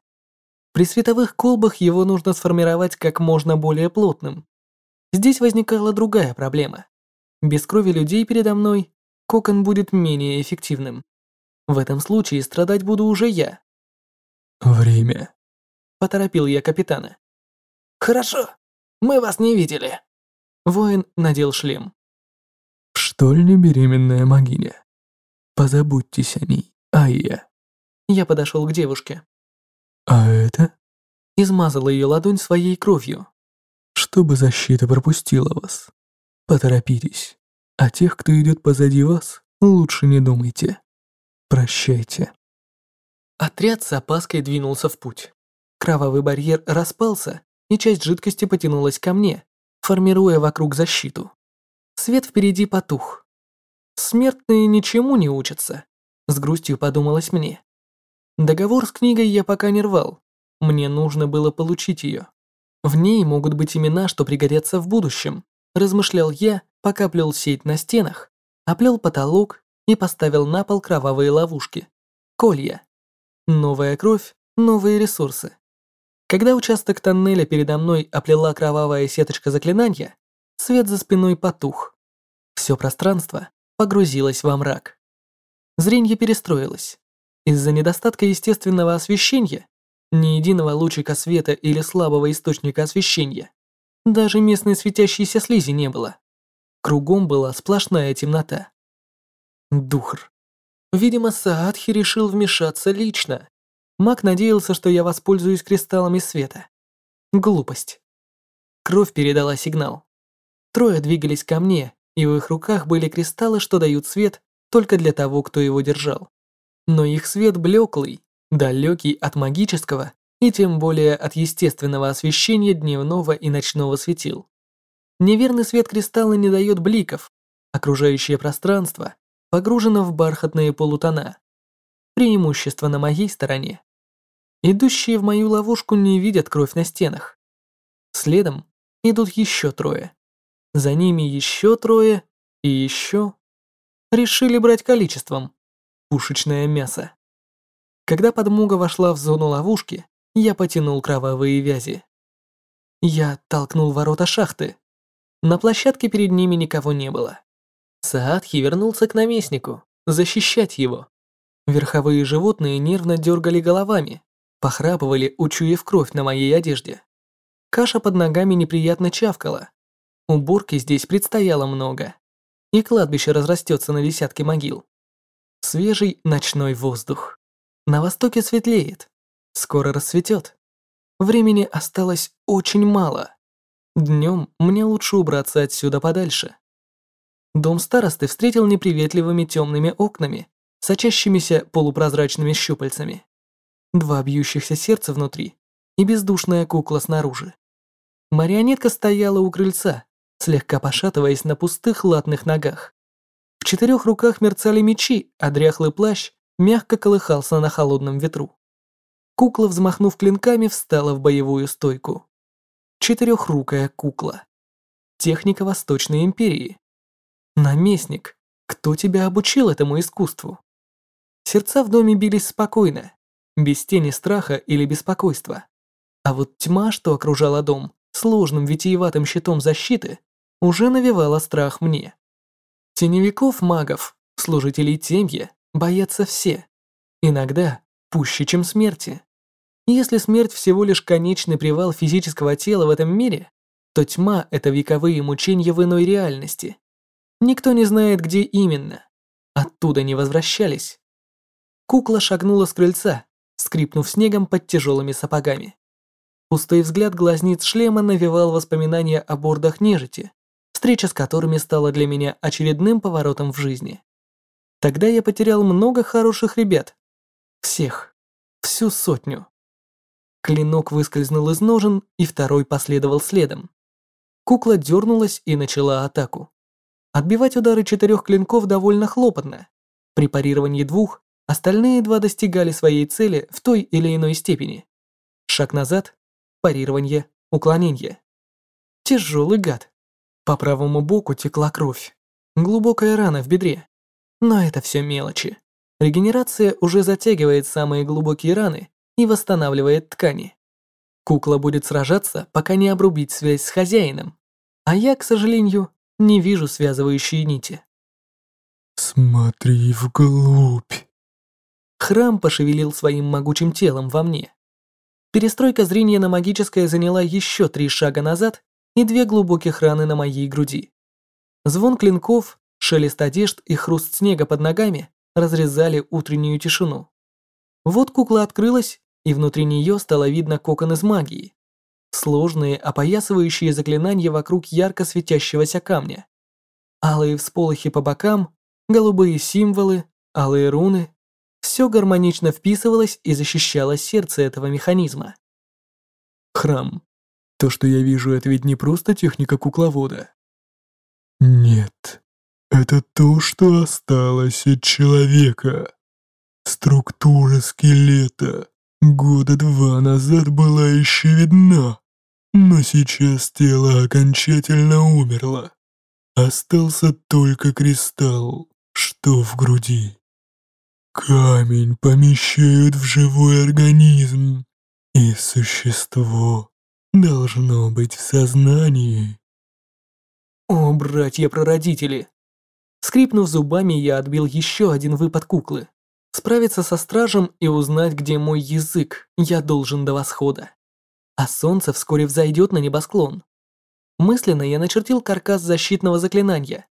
При световых колбах его нужно сформировать как можно более плотным. Здесь возникала другая проблема. Без крови людей передо мной кокон будет менее эффективным. В этом случае страдать буду уже я. Время. Поторопил я капитана. Хорошо. Мы вас не видели. Воин надел шлем. В штольне беременная могиня. Позаботьтесь о ней, а я. Я подошел к девушке. А это? Измазал ее ладонь своей кровью. Чтобы защита пропустила вас. Поторопитесь. А тех, кто идет позади вас, лучше не думайте. Прощайте. Отряд с опаской двинулся в путь. Кровавый барьер распался, и часть жидкости потянулась ко мне, формируя вокруг защиту. Свет впереди потух. Смертные ничему не учатся, с грустью подумалось мне. Договор с книгой я пока не рвал. Мне нужно было получить ее. В ней могут быть имена, что пригодятся в будущем, размышлял я, пока плел сеть на стенах, оплел потолок и поставил на пол кровавые ловушки. Колья. Новая кровь, новые ресурсы. Когда участок тоннеля передо мной оплела кровавая сеточка заклинания, свет за спиной потух. Все пространство погрузилось во мрак. Зрение перестроилось. Из-за недостатка естественного освещения, ни единого лучика света или слабого источника освещения, даже местной светящейся слизи не было. Кругом была сплошная темнота. Духр. Видимо, Саадхи решил вмешаться лично. Маг надеялся, что я воспользуюсь кристаллами света. Глупость. Кровь передала сигнал. Трое двигались ко мне, и в их руках были кристаллы, что дают свет только для того, кто его держал. Но их свет блеклый, далекий от магического и тем более от естественного освещения дневного и ночного светил. Неверный свет кристалла не дает бликов, окружающее пространство погружено в бархатные полутона. Преимущество на моей стороне. Идущие в мою ловушку не видят кровь на стенах. Следом идут еще трое. За ними еще трое и еще. Решили брать количеством. Пушечное мясо. Когда подмога вошла в зону ловушки, я потянул кровавые вязи. Я толкнул ворота шахты. На площадке перед ними никого не было. Саадхи вернулся к наместнику, защищать его. Верховые животные нервно дергали головами, похрапывали, учуяв кровь на моей одежде. Каша под ногами неприятно чавкала. Уборки здесь предстояло много. И кладбище разрастется на десятки могил. Свежий ночной воздух. На востоке светлеет. Скоро рассветет. Времени осталось очень мало. Днем мне лучше убраться отсюда подальше. Дом старосты встретил неприветливыми темными окнами, сочащимися полупрозрачными щупальцами два бьющихся сердца внутри и бездушная кукла снаружи. Марионетка стояла у крыльца, слегка пошатываясь на пустых латных ногах. Четырех руках мерцали мечи, а дряхлый плащ мягко колыхался на холодном ветру. Кукла, взмахнув клинками, встала в боевую стойку. Четырехрукая кукла. Техника Восточной Империи. Наместник, кто тебя обучил этому искусству? Сердца в доме бились спокойно, без тени страха или беспокойства. А вот тьма, что окружала дом, сложным витиеватым щитом защиты, уже навевала страх мне. Теневиков-магов, служителей темья, боятся все. Иногда пуще, чем смерти. Если смерть всего лишь конечный привал физического тела в этом мире, то тьма — это вековые мучения в иной реальности. Никто не знает, где именно. Оттуда не возвращались. Кукла шагнула с крыльца, скрипнув снегом под тяжелыми сапогами. Пустой взгляд глазниц шлема навевал воспоминания о бордах нежити, встреча с которыми стала для меня очередным поворотом в жизни. Тогда я потерял много хороших ребят. Всех. Всю сотню. Клинок выскользнул из ножен, и второй последовал следом. Кукла дернулась и начала атаку. Отбивать удары четырех клинков довольно хлопотно. При парировании двух Остальные два достигали своей цели в той или иной степени. Шаг назад, парирование, уклонение. Тяжелый гад. По правому боку текла кровь. Глубокая рана в бедре. Но это все мелочи. Регенерация уже затягивает самые глубокие раны и восстанавливает ткани. Кукла будет сражаться, пока не обрубить связь с хозяином. А я, к сожалению, не вижу связывающие нити. «Смотри вглубь!» Храм пошевелил своим могучим телом во мне. Перестройка зрения на магическое заняла еще три шага назад и две глубоких раны на моей груди. Звон клинков, шелест одежд и хруст снега под ногами разрезали утреннюю тишину. Вот кукла открылась, и внутри нее стало видно кокон из магии. Сложные, опоясывающие заклинания вокруг ярко светящегося камня. Алые всполохи по бокам, голубые символы, алые руны. Все гармонично вписывалось и защищало сердце этого механизма. Храм. То, что я вижу, это ведь не просто техника кукловода. Нет, это то, что осталось от человека. Структура скелета года два назад была еще видна, но сейчас тело окончательно умерло. Остался только кристалл, что в груди. Камень помещают в живой организм, и существо должно быть в сознании. О, братья-прародители! Скрипнув зубами, я отбил еще один выпад куклы. Справиться со стражем и узнать, где мой язык, я должен до восхода. А солнце вскоре взойдет на небосклон. Мысленно я начертил каркас защитного заклинания,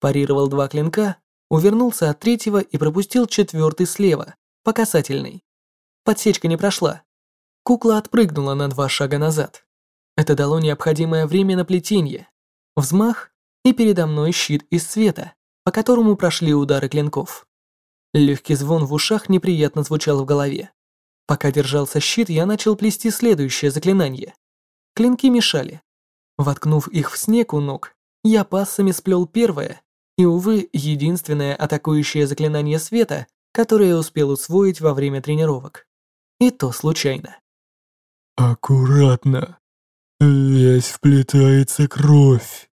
парировал два клинка, увернулся от третьего и пропустил четвертый слева, по касательной. Подсечка не прошла. Кукла отпрыгнула на два шага назад. Это дало необходимое время на плетение. Взмах, и передо мной щит из света, по которому прошли удары клинков. Легкий звон в ушах неприятно звучал в голове. Пока держался щит, я начал плести следующее заклинание. Клинки мешали. Воткнув их в снег у ног, я пассами сплел первое и, увы, единственное атакующее заклинание света, которое я успел усвоить во время тренировок. И то случайно. «Аккуратно. Весь вплетается кровь».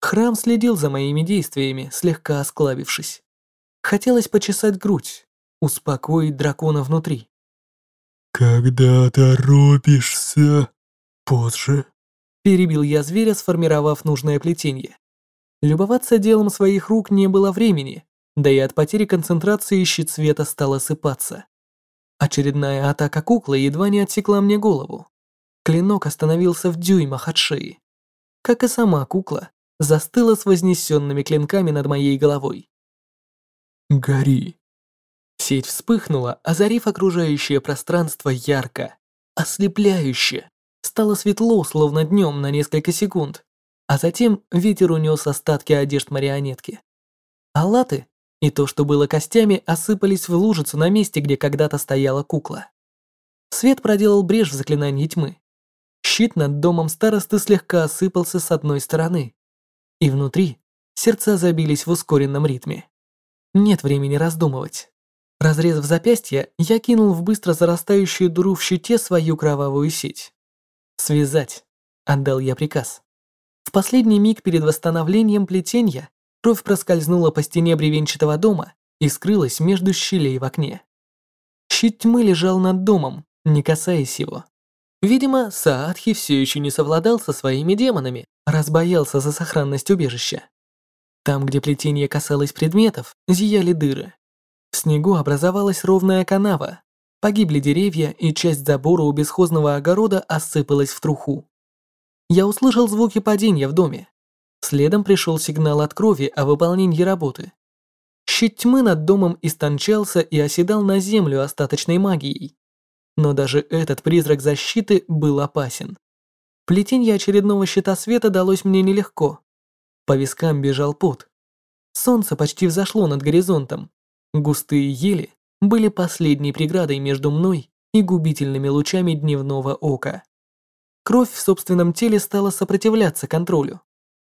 Храм следил за моими действиями, слегка осклабившись. Хотелось почесать грудь, успокоить дракона внутри. «Когда торопишься, позже», — перебил я зверя, сформировав нужное плетение. Любоваться делом своих рук не было времени, да и от потери концентрации щит света стал осыпаться. Очередная атака куклы едва не отсекла мне голову. Клинок остановился в дюймах от шеи. Как и сама кукла, застыла с вознесенными клинками над моей головой. «Гори!» Сеть вспыхнула, озарив окружающее пространство ярко, ослепляюще. Стало светло, словно днем на несколько секунд, а затем ветер унес остатки одежд марионетки. А и то, что было костями, осыпались в лужицу на месте, где когда-то стояла кукла. Свет проделал брешь в заклинании тьмы. Щит над домом старосты слегка осыпался с одной стороны, и внутри сердца забились в ускоренном ритме. Нет времени раздумывать. Разрезав запястье, я кинул в быстро зарастающую дыру в щите свою кровавую сеть. «Связать», — отдал я приказ. В последний миг перед восстановлением плетения кровь проскользнула по стене бревенчатого дома и скрылась между щелей в окне. Щит тьмы лежал над домом, не касаясь его. Видимо, Саадхи все еще не совладал со своими демонами, раз боялся за сохранность убежища. Там, где плетение касалось предметов, зияли дыры. В снегу образовалась ровная канава. Погибли деревья, и часть забора у бесхозного огорода осыпалась в труху. Я услышал звуки падения в доме. Следом пришел сигнал от крови о выполнении работы. Щит тьмы над домом истончался и оседал на землю остаточной магией. Но даже этот призрак защиты был опасен. Плетение очередного щита света далось мне нелегко. По вискам бежал пот. Солнце почти взошло над горизонтом. Густые ели были последней преградой между мной и губительными лучами дневного ока. Кровь в собственном теле стала сопротивляться контролю.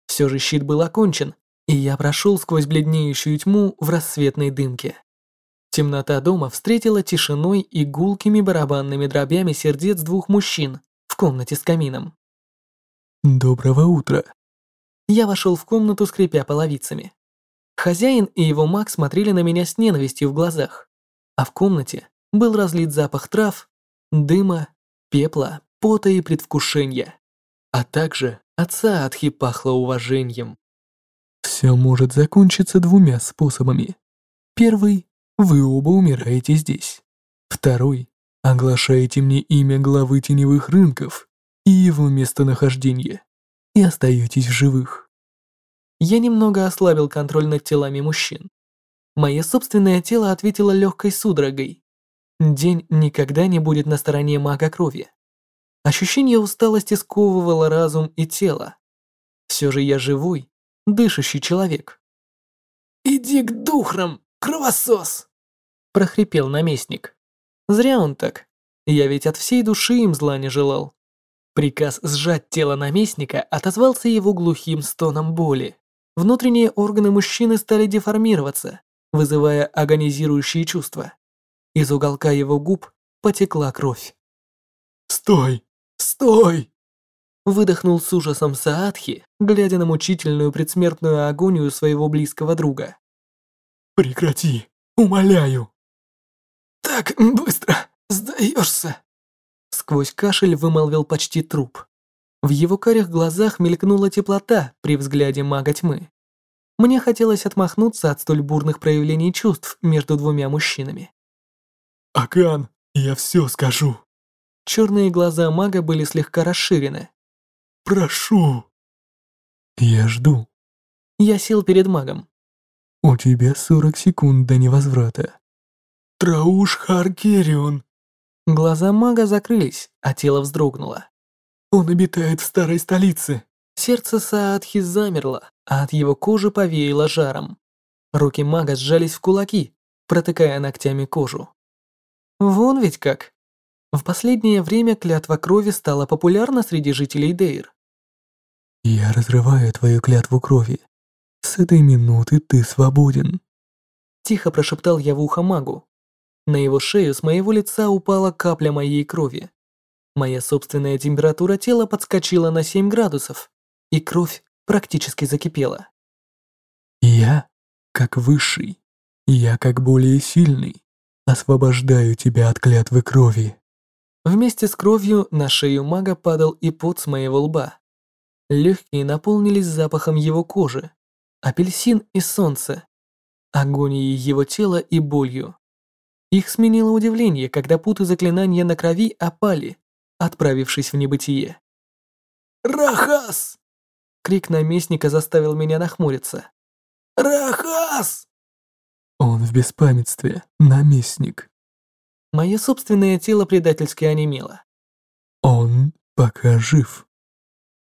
Все же щит был окончен, и я прошел сквозь бледнеющую тьму в рассветной дымке. Темнота дома встретила тишиной и гулкими барабанными дробями сердец двух мужчин в комнате с камином. «Доброго утра», я вошел в комнату, скрипя половицами. Хозяин и его маг смотрели на меня с ненавистью в глазах, а в комнате был разлит запах трав, дыма, пепла, пота и предвкушения, а также отца Адхи пахло уважением. Все может закончиться двумя способами. Первый – вы оба умираете здесь. Второй – оглашаете мне имя главы теневых рынков и его местонахождение и остаетесь в живых. Я немного ослабил контроль над телами мужчин. Мое собственное тело ответило легкой судорогой. День никогда не будет на стороне мага крови. Ощущение усталости сковывало разум и тело. Все же я живой, дышащий человек. «Иди к духрам, кровосос!» прохрипел наместник. Зря он так. Я ведь от всей души им зла не желал. Приказ сжать тело наместника отозвался его глухим стоном боли. Внутренние органы мужчины стали деформироваться, вызывая агонизирующие чувства. Из уголка его губ потекла кровь. «Стой! Стой!» Выдохнул с ужасом Саадхи, глядя на мучительную предсмертную агонию своего близкого друга. «Прекрати! Умоляю!» «Так быстро сдаешься!» Сквозь кашель вымолвил почти труп. В его карих глазах мелькнула теплота при взгляде мага тьмы. Мне хотелось отмахнуться от столь бурных проявлений чувств между двумя мужчинами. «Акан, я все скажу!» Черные глаза мага были слегка расширены. «Прошу!» «Я жду». Я сел перед магом. «У тебя 40 секунд до невозврата». «Трауш Харкерион!» Глаза мага закрылись, а тело вздрогнуло. «Он обитает в старой столице!» Сердце Саадхи замерло, а от его кожи повеяло жаром. Руки мага сжались в кулаки, протыкая ногтями кожу. Вон ведь как. В последнее время клятва крови стала популярна среди жителей Дейр. «Я разрываю твою клятву крови. С этой минуты ты свободен», — тихо прошептал я в ухо магу. На его шею с моего лица упала капля моей крови. Моя собственная температура тела подскочила на 7 градусов, и кровь практически закипела. «Я, как высший, я как более сильный, освобождаю тебя от клятвы крови». Вместе с кровью на шею мага падал и пот с моего лба. Легкие наполнились запахом его кожи, апельсин и солнце, агонией его тела и болью. Их сменило удивление, когда путы заклинания на крови опали, отправившись в небытие. «Рахас!» Крик наместника заставил меня нахмуриться. «Рахас!» «Он в беспамятстве, наместник». Мое собственное тело предательски онемело. «Он пока жив».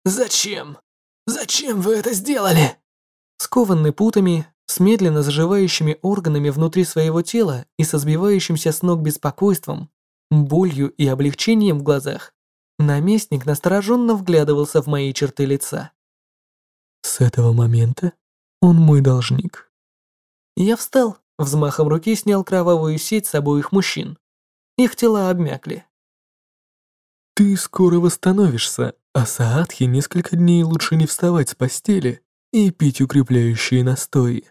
«Зачем? Зачем вы это сделали?» Скованный путами, с медленно заживающими органами внутри своего тела и со сбивающимся с ног беспокойством, болью и облегчением в глазах, наместник настороженно вглядывался в мои черты лица. С этого момента он мой должник. Я встал, взмахом руки снял кровавую сеть с обоих мужчин. Их тела обмякли. Ты скоро восстановишься, а Саадхи несколько дней лучше не вставать с постели и пить укрепляющие настои.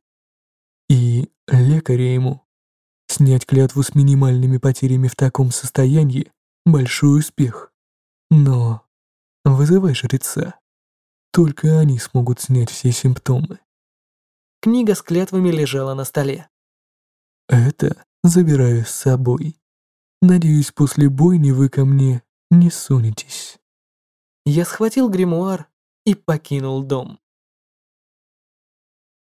И лекаря ему. Снять клятву с минимальными потерями в таком состоянии – большой успех. Но вызывай жреца. Только они смогут снять все симптомы. Книга с клятвами лежала на столе. Это забираю с собой. Надеюсь, после бойни вы ко мне не сунетесь. Я схватил гримуар и покинул дом.